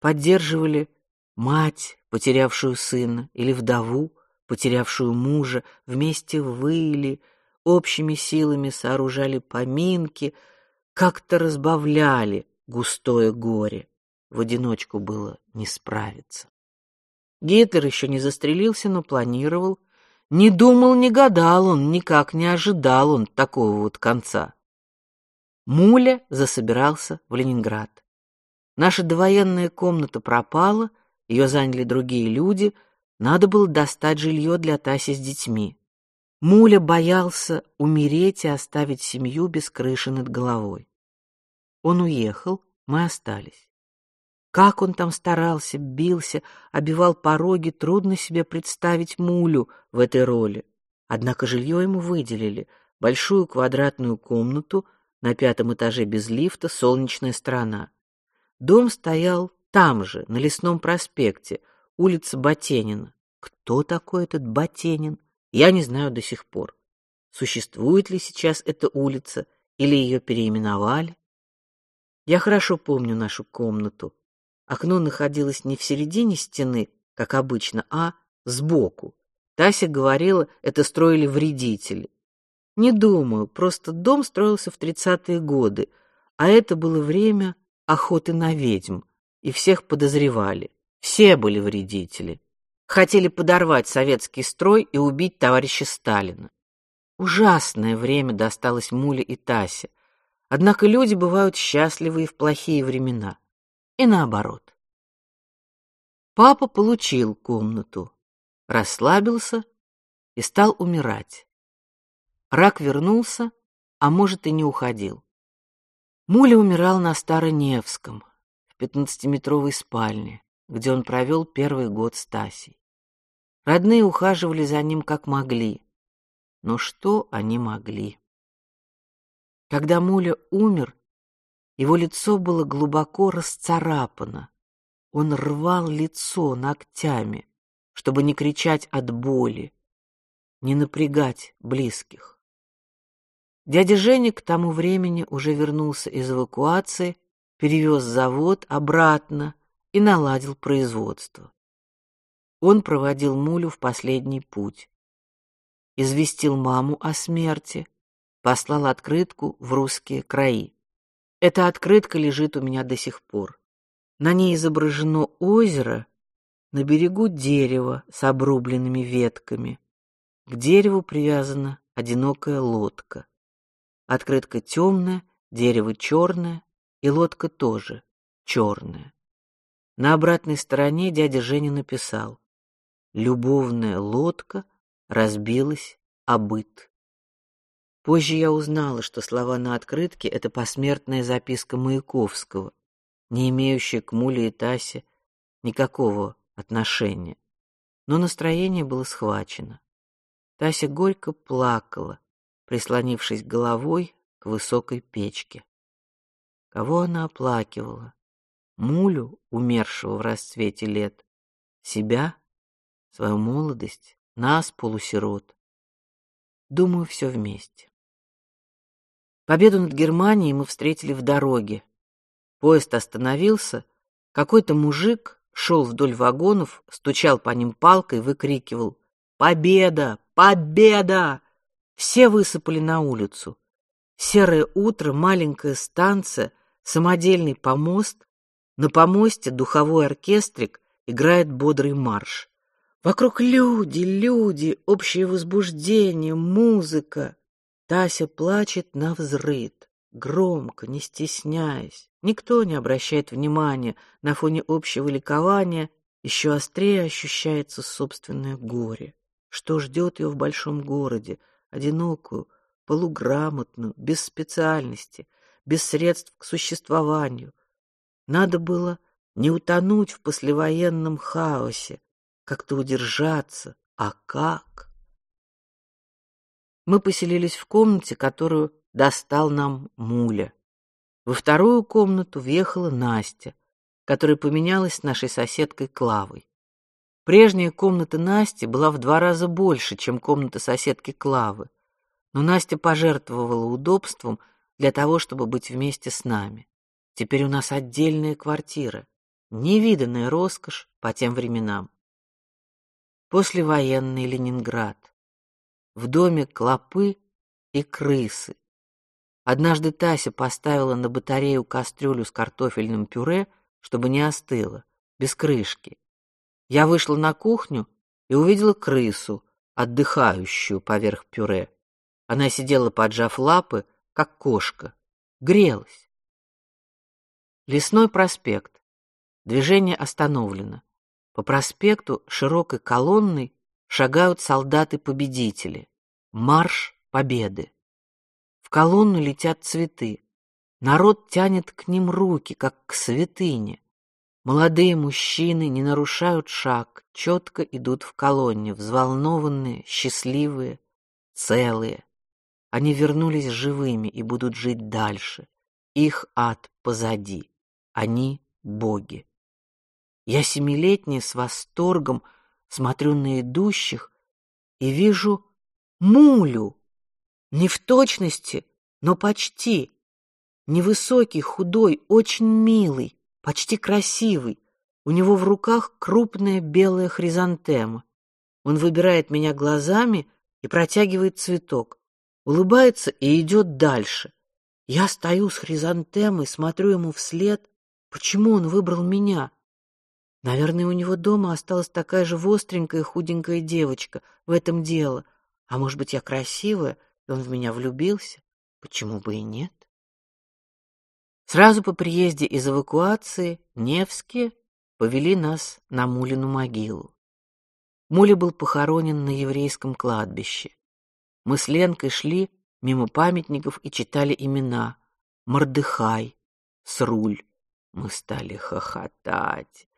Поддерживали мать, потерявшую сына, или вдову, потерявшую мужа, вместе выли, общими силами сооружали поминки, как-то разбавляли густое горе. В одиночку было не справиться. Гитлер еще не застрелился, но планировал. Не думал, не гадал он, никак не ожидал он такого вот конца. Муля засобирался в Ленинград. Наша довоенная комната пропала, ее заняли другие люди, надо было достать жилье для Таси с детьми. Муля боялся умереть и оставить семью без крыши над головой. Он уехал, мы остались. Как он там старался, бился, обивал пороги, трудно себе представить Мулю в этой роли. Однако жилье ему выделили, большую квадратную комнату на пятом этаже без лифта, солнечная сторона. Дом стоял там же, на Лесном проспекте, улица Батенина. Кто такой этот Батенин? Я не знаю до сих пор. Существует ли сейчас эта улица или ее переименовали? Я хорошо помню нашу комнату. Окно находилось не в середине стены, как обычно, а сбоку. Тася говорила, это строили вредители. Не думаю, просто дом строился в тридцатые годы, а это было время охоты на ведьм, и всех подозревали. Все были вредители. Хотели подорвать советский строй и убить товарища Сталина. Ужасное время досталось Муле и Тасе. Однако люди бывают счастливы и в плохие времена, и наоборот. Папа получил комнату, расслабился и стал умирать. Рак вернулся, а может и не уходил. Муля умирал на Староневском, в пятнадцатиметровой спальне, где он провел первый год с Тасей. Родные ухаживали за ним как могли. Но что они могли? Когда Муля умер, его лицо было глубоко расцарапано. Он рвал лицо ногтями, чтобы не кричать от боли, не напрягать близких. Дядя Женя к тому времени уже вернулся из эвакуации, перевез завод обратно и наладил производство. Он проводил Мулю в последний путь. Известил маму о смерти, послал открытку в русские краи. Эта открытка лежит у меня до сих пор. На ней изображено озеро, на берегу дерево с обрубленными ветками. К дереву привязана одинокая лодка. Открытка темная, дерево черное, и лодка тоже черная. На обратной стороне дядя Женя написал: "Любовная лодка разбилась о быт". Позже я узнала, что слова на открытке это посмертная записка Маяковского, не имеющая к Муле и Тасе никакого отношения. Но настроение было схвачено. Тася горько плакала, прислонившись головой к высокой печке. Кого она оплакивала? Мулю, умершего в расцвете лет, себя, свою молодость, нас, полусирот. Думаю, все вместе. Победу над Германией мы встретили в дороге. Поезд остановился, какой-то мужик шел вдоль вагонов, стучал по ним палкой, выкрикивал: "Победа! Победа!" Все высыпали на улицу. Серое утро, маленькая станция, самодельный помост. На помосте духовой оркестрик играет бодрый марш. Вокруг люди, люди, общее возбуждение, музыка. Тася плачет на взрыд, громко, не стесняясь. Никто не обращает внимания на фоне общего ликования, еще острее ощущается собственное горе. Что ждет ее в большом городе? одинокую, полуграмотную, без специальности, без средств к существованию. Надо было не утонуть в послевоенном хаосе, как-то удержаться. А как? Мы поселились в комнате, которую достал нам Муля. Во вторую комнату въехала Настя, которая поменялась с нашей соседкой Клавой. Прежняя комната Насти была в два раза больше, чем комната соседки Клавы, но Настя пожертвовала удобством для того, чтобы быть вместе с нами. Теперь у нас отдельная квартира, невиданная роскошь по тем временам. Послевоенный Ленинград. В доме клопы и крысы. Однажды Тася поставила на батарею кастрюлю с картофельным пюре, чтобы не остыло, без крышки. Я вышла на кухню и увидела крысу, отдыхающую поверх пюре. Она сидела, поджав лапы, как кошка, грелась. Лесной проспект. Движение остановлено. По проспекту широкой колонной шагают солдаты-победители. Марш Победы. В колонну летят цветы. Народ тянет к ним руки, как к святыне. Молодые мужчины не нарушают шаг, четко идут в колонне, взволнованные, счастливые, целые. Они вернулись живыми и будут жить дальше. Их ад позади. Они боги. Я семилетняя с восторгом смотрю на идущих и вижу Мулю. Не в точности, но почти. Невысокий, худой, очень милый, почти красивый. У него в руках крупная белая хризантема. Он выбирает меня глазами и протягивает цветок. Улыбается и идет дальше. Я стою с хризантемой, смотрю ему вслед. Почему он выбрал меня? Наверное, у него дома осталась такая же востренькая худенькая девочка. В этом дело. А может быть, я красивая, и он в меня влюбился? Почему бы и нет? Сразу по приезде из эвакуации Невские повели нас на Мулину могилу. Муля был похоронен на еврейском кладбище. Мы с Ленкой шли мимо памятников и читали имена: Мордыхай, Сруль. Мы стали хохотать.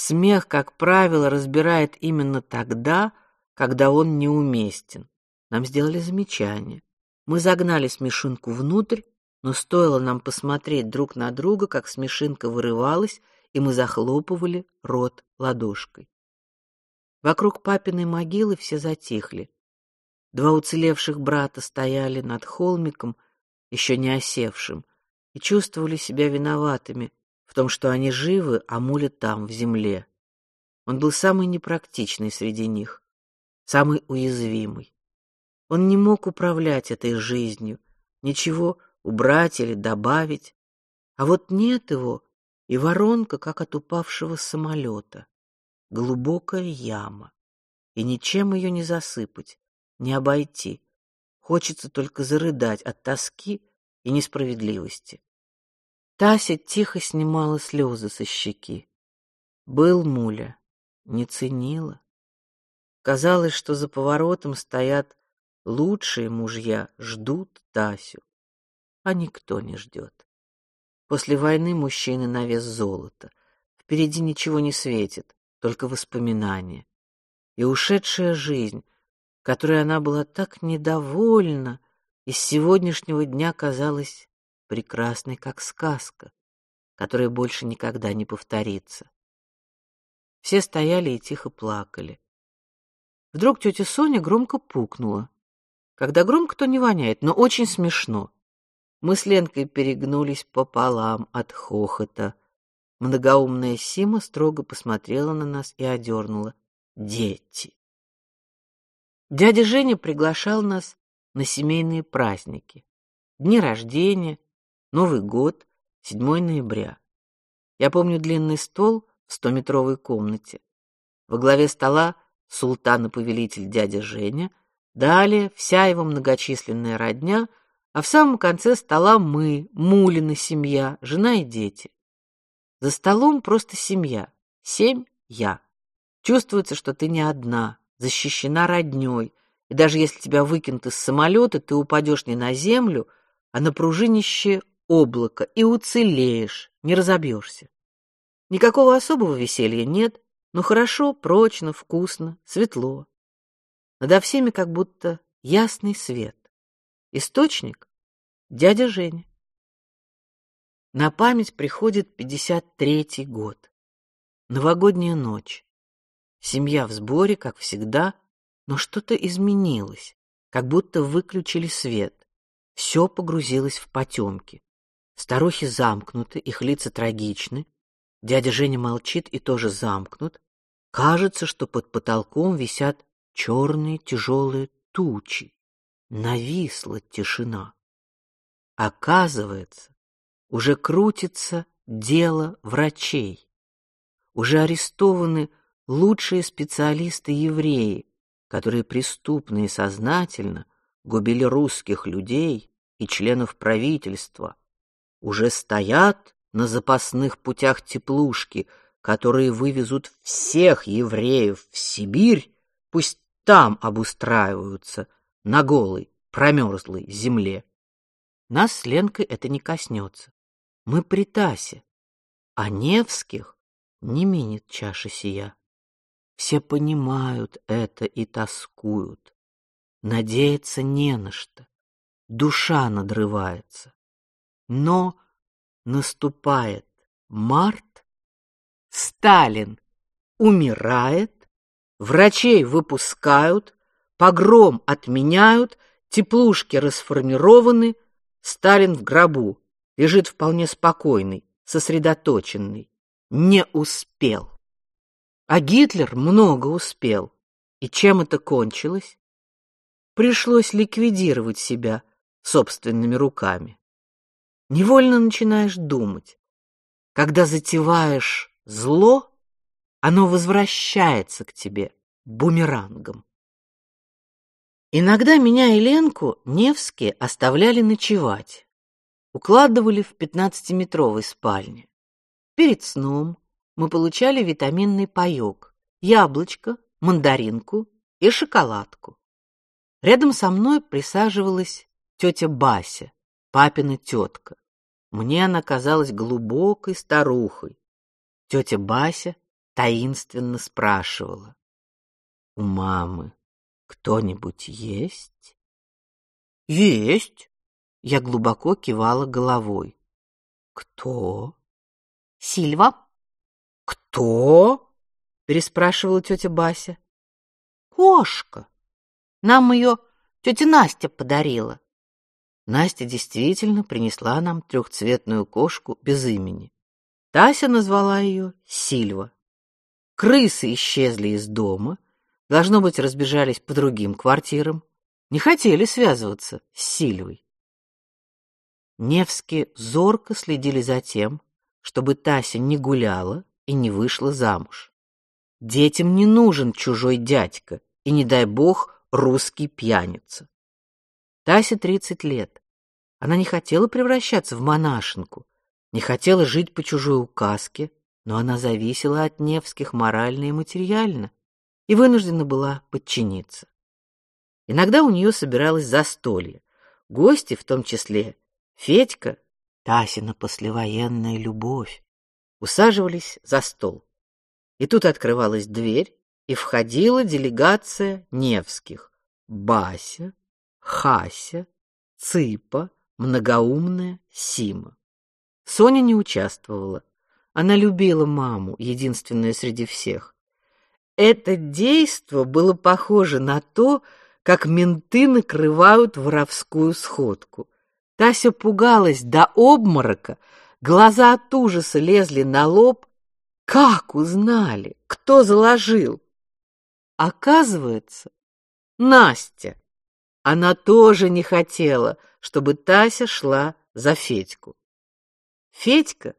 Смех, как правило, разбирает именно тогда, когда он неуместен. Нам сделали замечание. Мы загнали смешинку внутрь, но стоило нам посмотреть друг на друга, как смешинка вырывалась, и мы захлопывали рот ладошкой. Вокруг папиной могилы все затихли. Два уцелевших брата стояли над холмиком, еще не осевшим, и чувствовали себя виноватыми в том, что они живы, а Муля там, в земле. Он был самый непрактичный среди них самый уязвимый. Он не мог управлять этой жизнью, ничего убрать или добавить. А вот нет его, и воронка, как от упавшего самолета, глубокая яма, и ничем ее не засыпать, не обойти. Хочется только зарыдать от тоски и несправедливости. Тася тихо снимала слезы со щеки. Был муля, не ценила. Казалось, что за поворотом стоят лучшие мужья, ждут Тасю, а никто не ждет. После войны мужчины на вес золота. Впереди ничего не светит, только воспоминания. И ушедшая жизнь, которой она была так недовольна, из сегодняшнего дня казалась прекрасной, как сказка, которая больше никогда не повторится. Все стояли и тихо плакали. Вдруг тетя Соня громко пукнула. Когда громко, то не воняет, но очень смешно. Мы с Ленкой перегнулись пополам от хохота. Многоумная Сима строго посмотрела на нас и одернула. Дети. Дядя Женя приглашал нас на семейные праздники. Дни рождения, Новый год, 7 ноября. Я помню длинный стол в стометровой комнате. Во главе стола султан и повелитель дядя Женя, далее вся его многочисленная родня, а в самом конце стола мы, Мулина семья, жена и дети. За столом просто семья, семь я. Чувствуется, что ты не одна, защищена роднёй, и даже если тебя выкинут из самолета, ты упадешь не на землю, а на пружинище облака и уцелеешь, не разобьешься. Никакого особого веселья нет, но хорошо, прочно, вкусно, светло. Надо всеми как будто ясный свет. Источник дядя Женя. На память приходит 53-й год. Новогодняя ночь. Семья в сборе, как всегда, но что-то изменилось, как будто выключили свет. Все погрузилось в потемки. Старухи замкнуты, их лица трагичны. Дядя Женя молчит и тоже замкнут. Кажется, что под потолком висят черные тяжелые тучи. Нависла тишина. Оказывается, уже крутится дело врачей. Уже арестованы лучшие специалисты-евреи, которые преступно и сознательно губили русских людей и членов правительства, уже стоят на запасных путях теплушки, которые вывезут всех евреев в Сибирь, пусть там обустраиваются на голой, промерзлой земле. Нас с Ленкой это не коснется. Мы при Тасе, а Невских не минит чаша сия. Все понимают это и тоскуют. Надеяться не на что. Душа надрывается. Но наступает март, Сталин умирает, врачей выпускают, погром отменяют, теплушки расформированы, Сталин в гробу, лежит вполне спокойный, сосредоточенный. Не успел. А Гитлер много успел. И чем это кончилось? Пришлось ликвидировать себя собственными руками. Невольно начинаешь думать. Когда затеваешь зло, оно возвращается к тебе бумерангом. Иногда меня и Ленку Невские оставляли ночевать. Укладывали в пятнадцатиметровой спальне. Перед сном мы получали витаминный паёк, яблочко, мандаринку и шоколадку. Рядом со мной присаживалась тетя Бася, папина тетка. Мне она казалась глубокой старухой. Тетя Бася таинственно спрашивала: "У мамы кто-нибудь есть?" "Есть", я глубоко кивала головой. "Кто?" "Сильва". Кто? переспрашивала тетя Бася. Кошка. Нам ее тетя Настя подарила. Настя действительно принесла нам трехцветную кошку без имени. Тася назвала ее Сильва. Крысы исчезли из дома, должно быть, разбежались по другим квартирам, не хотели связываться с Сильвой. Невские зорко следили за тем, чтобы Тася не гуляла и не вышла замуж. Детям не нужен чужой дядька, и не дай бог русский пьяница. Тасе тридцать лет. Она не хотела превращаться в монашенку, не хотела жить по чужой указке, но она зависела от Невских морально и материально и вынуждена была подчиниться. Иногда у нее собиралось застолье. Гости, в том числе Федька, Тасина послевоенная любовь, усаживались за стол. И тут открывалась дверь, и входила делегация Невских: Бася, Хася, Цыпа, многоумная Сима. Соня не участвовала. Она любила маму, единственная среди всех. Это действо было похоже на то, как менты накрывают воровскую сходку. Тася пугалась до обморока, Глаза от ужаса лезли на лоб. Как узнали? Кто заложил? Оказывается, Настя. Она тоже не хотела, чтобы Тася шла за Федьку. Федька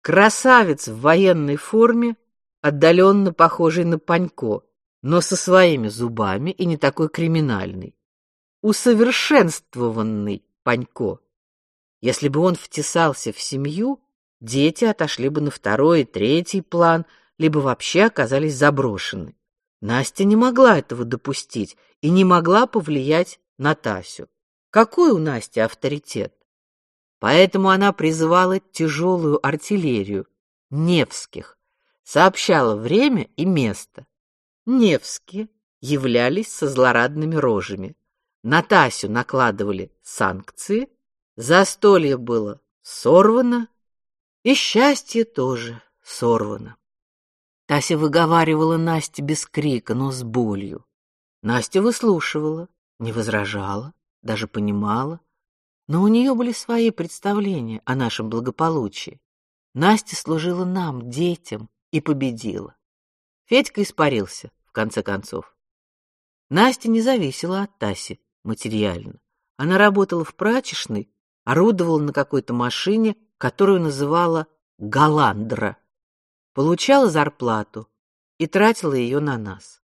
красавец в военной форме, отдаленно похожий на Панько, но со своими зубами и не такой криминальный. Усовершенствованный Панько. Если бы он втесался в семью, дети отошли бы на второй и третий план, либо вообще оказались заброшены. Настя не могла этого допустить и не могла повлиять на Тасю. Какой у Насти авторитет? Поэтому она призывала тяжелую артиллерию Невских, сообщала время и место. Невские являлись со злорадными рожами. На Тасю накладывали санкции, Застолье было сорвано, И счастье тоже сорвано. Тася выговаривала Насте без крика, но с болью. Настя выслушивала, не возражала, даже понимала, но у нее были свои представления о нашем благополучии. Настя служила нам, детям, и победила. Федька испарился в конце концов. Настя не зависела от Таси материально. Она работала в прачечной, орудовала на какой-то машине, которую называла Галандра. Получала зарплату и тратила ее на нас.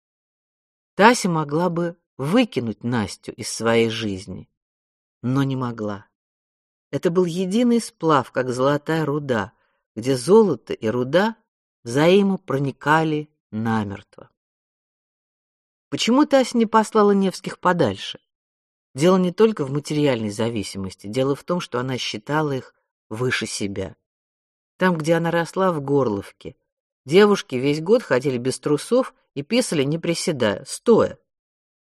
Тася могла бы выкинуть Настю из своей жизни, но не могла. Это был единый сплав, как золотая руда, где золото и руда взаимопроникали намертво. Почему Тася не послала Невских подальше? Дело не только в материальной зависимости, дело в том, что она считала их выше себя. Там, где она росла в Горловке, девушки весь год ходили без трусов и писали не приседая, стоя.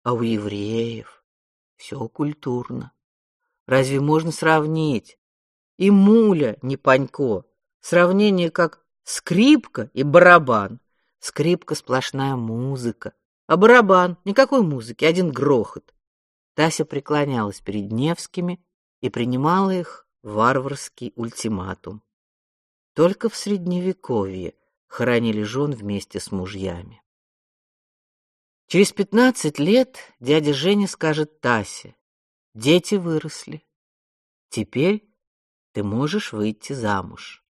А у евреев все культурно. Разве можно сравнить? И муля не панько. Сравнение как скрипка и барабан. Скрипка сплошная музыка, а барабан никакой музыки, один грохот. Тася преклонялась перед Невскими и принимала их варварский ультиматум. Только в средневековье хоронили жен вместе с мужьями. Через пятнадцать лет дядя Женя скажет Тасе: "Дети выросли. Теперь ты можешь выйти замуж".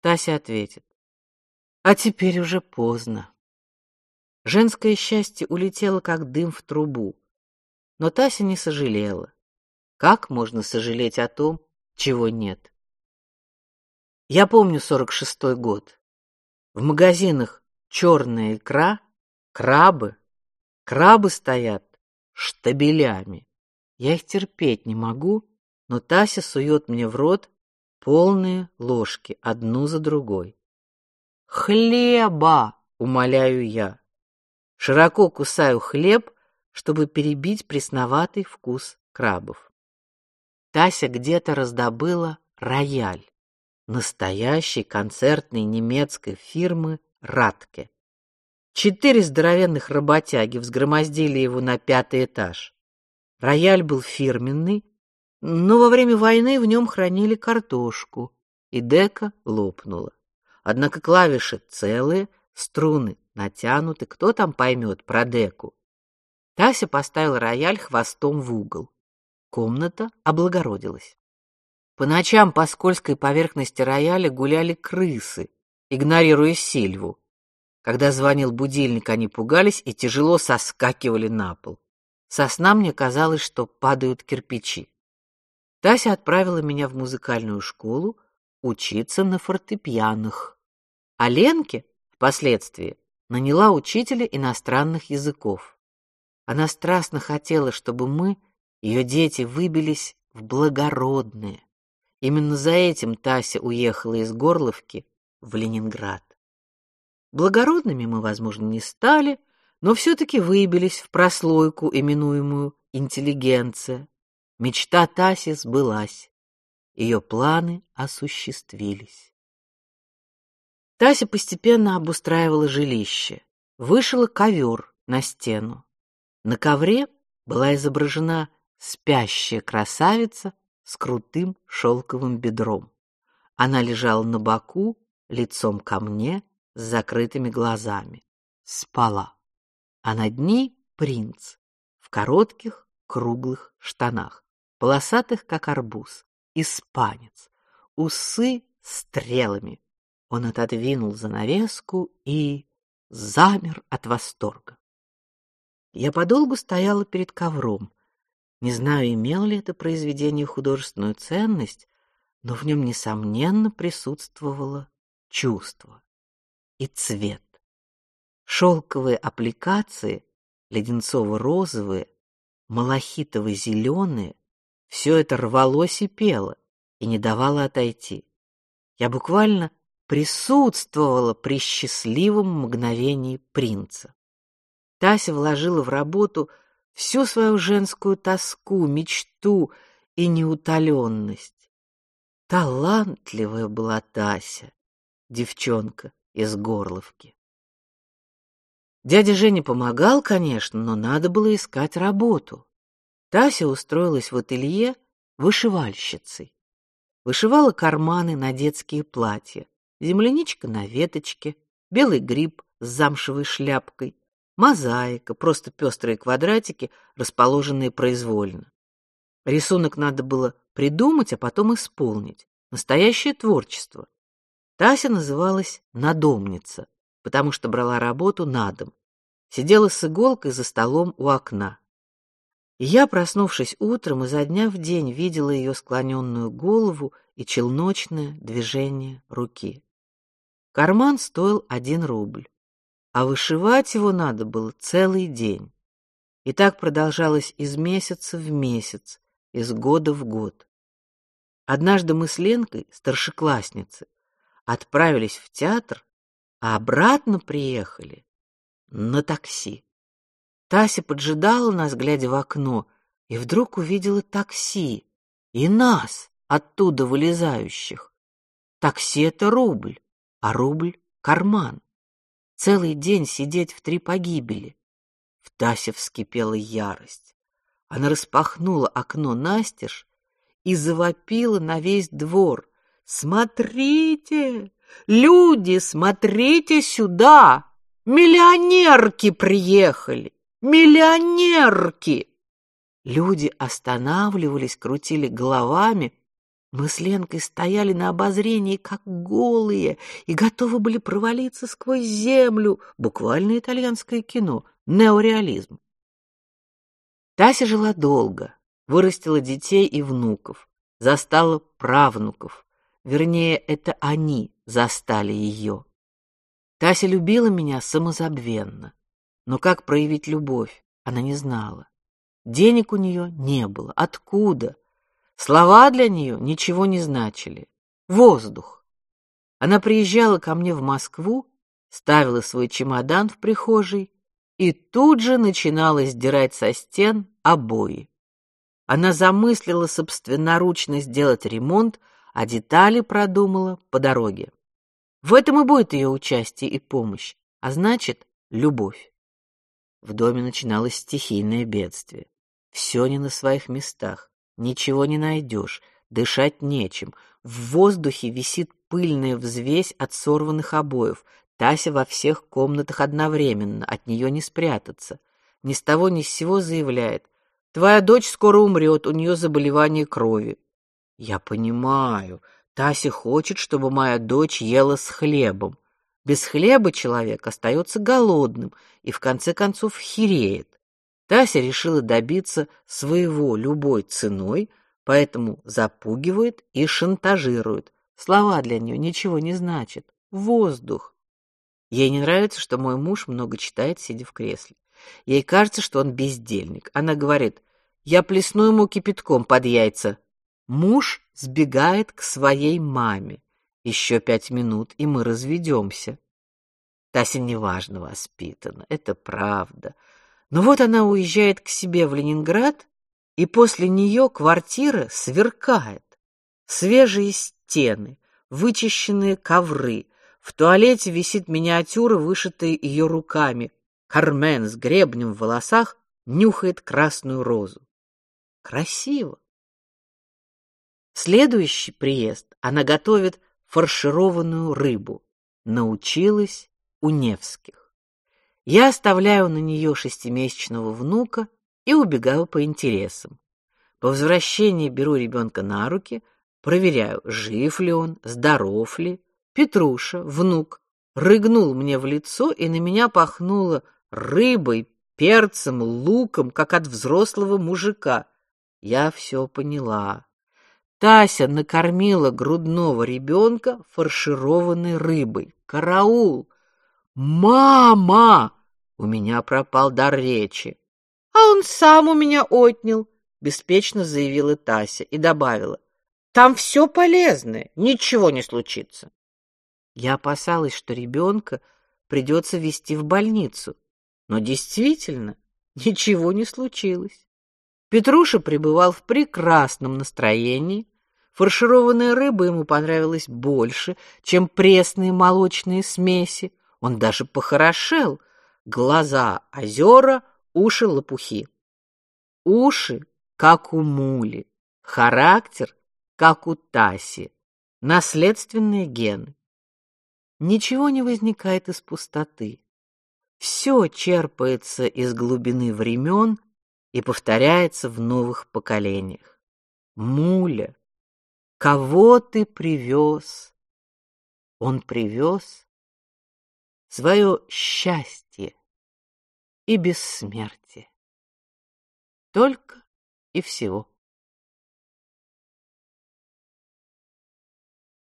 Тася ответит: "А теперь уже поздно". Женское счастье улетело как дым в трубу. Но Тася не сожалела. Как можно сожалеть о том, чего нет? Я помню сорок шестой год. В магазинах черная икра, крабы, крабы стоят штабелями. Я их терпеть не могу, но Тася сует мне в рот полные ложки одну за другой. Хлеба, умоляю я. Широко кусаю хлеб, чтобы перебить пресноватый вкус крабов. Тася где-то раздобыла рояль настоящей концертной немецкой фирмы Радке. Четыре здоровенных работяги взгромоздили его на пятый этаж. Рояль был фирменный, но во время войны в нем хранили картошку, и дека лопнула. Однако клавиши целые, струны натянуты, кто там поймет про деку. Тася поставила рояль хвостом в угол. Комната облагородилась. По ночам по скользкой поверхности рояля гуляли крысы, игнорируя Сильву. Когда звонил будильник, они пугались и тяжело соскакивали на пол. Со сна мне казалось, что падают кирпичи. Тася отправила меня в музыкальную школу учиться на фортепианах. А Ленке впоследствии наняла учителя иностранных языков. Она страстно хотела, чтобы мы, ее дети, выбились в благородные. Именно за этим Тася уехала из Горловки в Ленинград. Благородными мы, возможно, не стали, но все таки выбились в прослойку, именуемую интеллигенция. Мечта Таси сбылась. Ее планы осуществились. Тася постепенно обустраивала жилище, вышила ковер на стену. На ковре была изображена спящая красавица с крутым шелковым бедром. Она лежала на боку, лицом ко мне, с закрытыми глазами. Спала. А над ней принц в коротких круглых штанах, полосатых как арбуз, испанец, усы стрелами, он отодвинул занавеску и замер от восторга. Я подолгу стояла перед ковром. Не знаю, имело ли это произведение художественную ценность, но в нем несомненно присутствовало чувство и цвет. Шелковые аппликации, леденцово-розовые, малахитово-зеленые, все это рвалось и пело и не давало отойти. Я буквально присутствовала при счастливом мгновении принца. Тася вложила в работу всю свою женскую тоску, мечту и неутоленность. Талантливая была Тася, девчонка из Горловки. Дядя Женя помогал, конечно, но надо было искать работу. Тася устроилась в ателье вышивальщицей. Вышивала карманы на детские платья, земляничка на веточке, белый гриб с замшевой шляпкой, мозаика, просто пестрые квадратики, расположенные произвольно. Рисунок надо было придумать, а потом исполнить. Настоящее творчество. Тася называлась надомница, потому что брала работу на дом. Сидела с иголкой за столом у окна. И я, проснувшись утром, изо дня в день видела ее склоненную голову и челночное движение руки. Карман стоил один рубль, а вышивать его надо было целый день. И так продолжалось из месяца в месяц, из года в год. Однажды мы с Ленкой, старшеклассницы, отправились в театр, а обратно приехали на такси. Тася поджидала нас, глядя в окно, и вдруг увидела такси и нас оттуда вылезающих. Такси это рубль, а рубль карман. Целый день сидеть в три погибели. В Тасе вскипела ярость. Она распахнула окно настежь и завопила на весь двор: "Смотрите, люди, смотрите сюда! Миллионерки приехали! Миллионерки!" Люди останавливались, крутили головами. Мы с Ленкой стояли на обозрении как голые и готовы были провалиться сквозь землю. Буквально итальянское кино, неореализм. Тася жила долго, вырастила детей и внуков, застала правнуков. Вернее, это они застали ее. Тася любила меня самозабвенно, но как проявить любовь, она не знала. Денег у нее не было. Откуда? Слова для нее ничего не значили. Воздух. Она приезжала ко мне в Москву, ставила свой чемодан в прихожей и тут же начинала сдирать со стен обои. Она замыслила собственноручно сделать ремонт, а детали продумала по дороге. В этом и будет ее участие и помощь, а значит, любовь. В доме начиналось стихийное бедствие. Все не на своих местах, ничего не найдешь, дышать нечем. В воздухе висит пыльная взвесь от сорванных обоев, Тася во всех комнатах одновременно, от нее не спрятаться. Ни с того ни с сего заявляет: "Твоя дочь скоро умрет, у нее заболевание крови". Я понимаю, Тася хочет, чтобы моя дочь ела с хлебом. Без хлеба человек остается голодным и в конце концов хереет. Тася решила добиться своего любой ценой, поэтому запугивает и шантажирует. Слова для нее ничего не значат. Воздух. Ей не нравится, что мой муж много читает, сидя в кресле. Ей кажется, что он бездельник. Она говорит: "Я плесну ему кипятком под яйца". Муж сбегает к своей маме. Еще пять минут, и мы разведемся. Тася неважно воспитана, это правда. Но вот она уезжает к себе в Ленинград, и после нее квартира сверкает. Свежие стены, вычищенные ковры, в туалете висит миниатюра, вышитая ее руками. Кармен с гребнем в волосах нюхает красную розу. Красиво. Следующий приезд она готовит фаршированную рыбу. Научилась у Невских. Я оставляю на нее шестимесячного внука и убегаю по интересам. По возвращении беру ребенка на руки, проверяю, жив ли он, здоров ли, Петруша, внук, рыгнул мне в лицо, и на меня пахнуло рыбой, перцем, луком, как от взрослого мужика. Я все поняла. Тася накормила грудного ребенка фаршированной рыбой. Караул! Мама! У меня пропал дар речи. А он сам у меня отнял, беспечно заявила Тася и добавила: там все полезное, ничего не случится. Я опасалась, что ребенка придется везти в больницу, но действительно ничего не случилось. Петруша пребывал в прекрасном настроении, Фаршированная рыба ему понравилась больше, чем пресные молочные смеси. Он даже похорошел. Глаза озера, уши лопухи. Уши, как у мули, характер, как у Таси, наследственные гены. Ничего не возникает из пустоты. Все черпается из глубины времен и повторяется в новых поколениях. Муля, кого ты привез? Он привез свое счастье и бессмертие. Только и всего.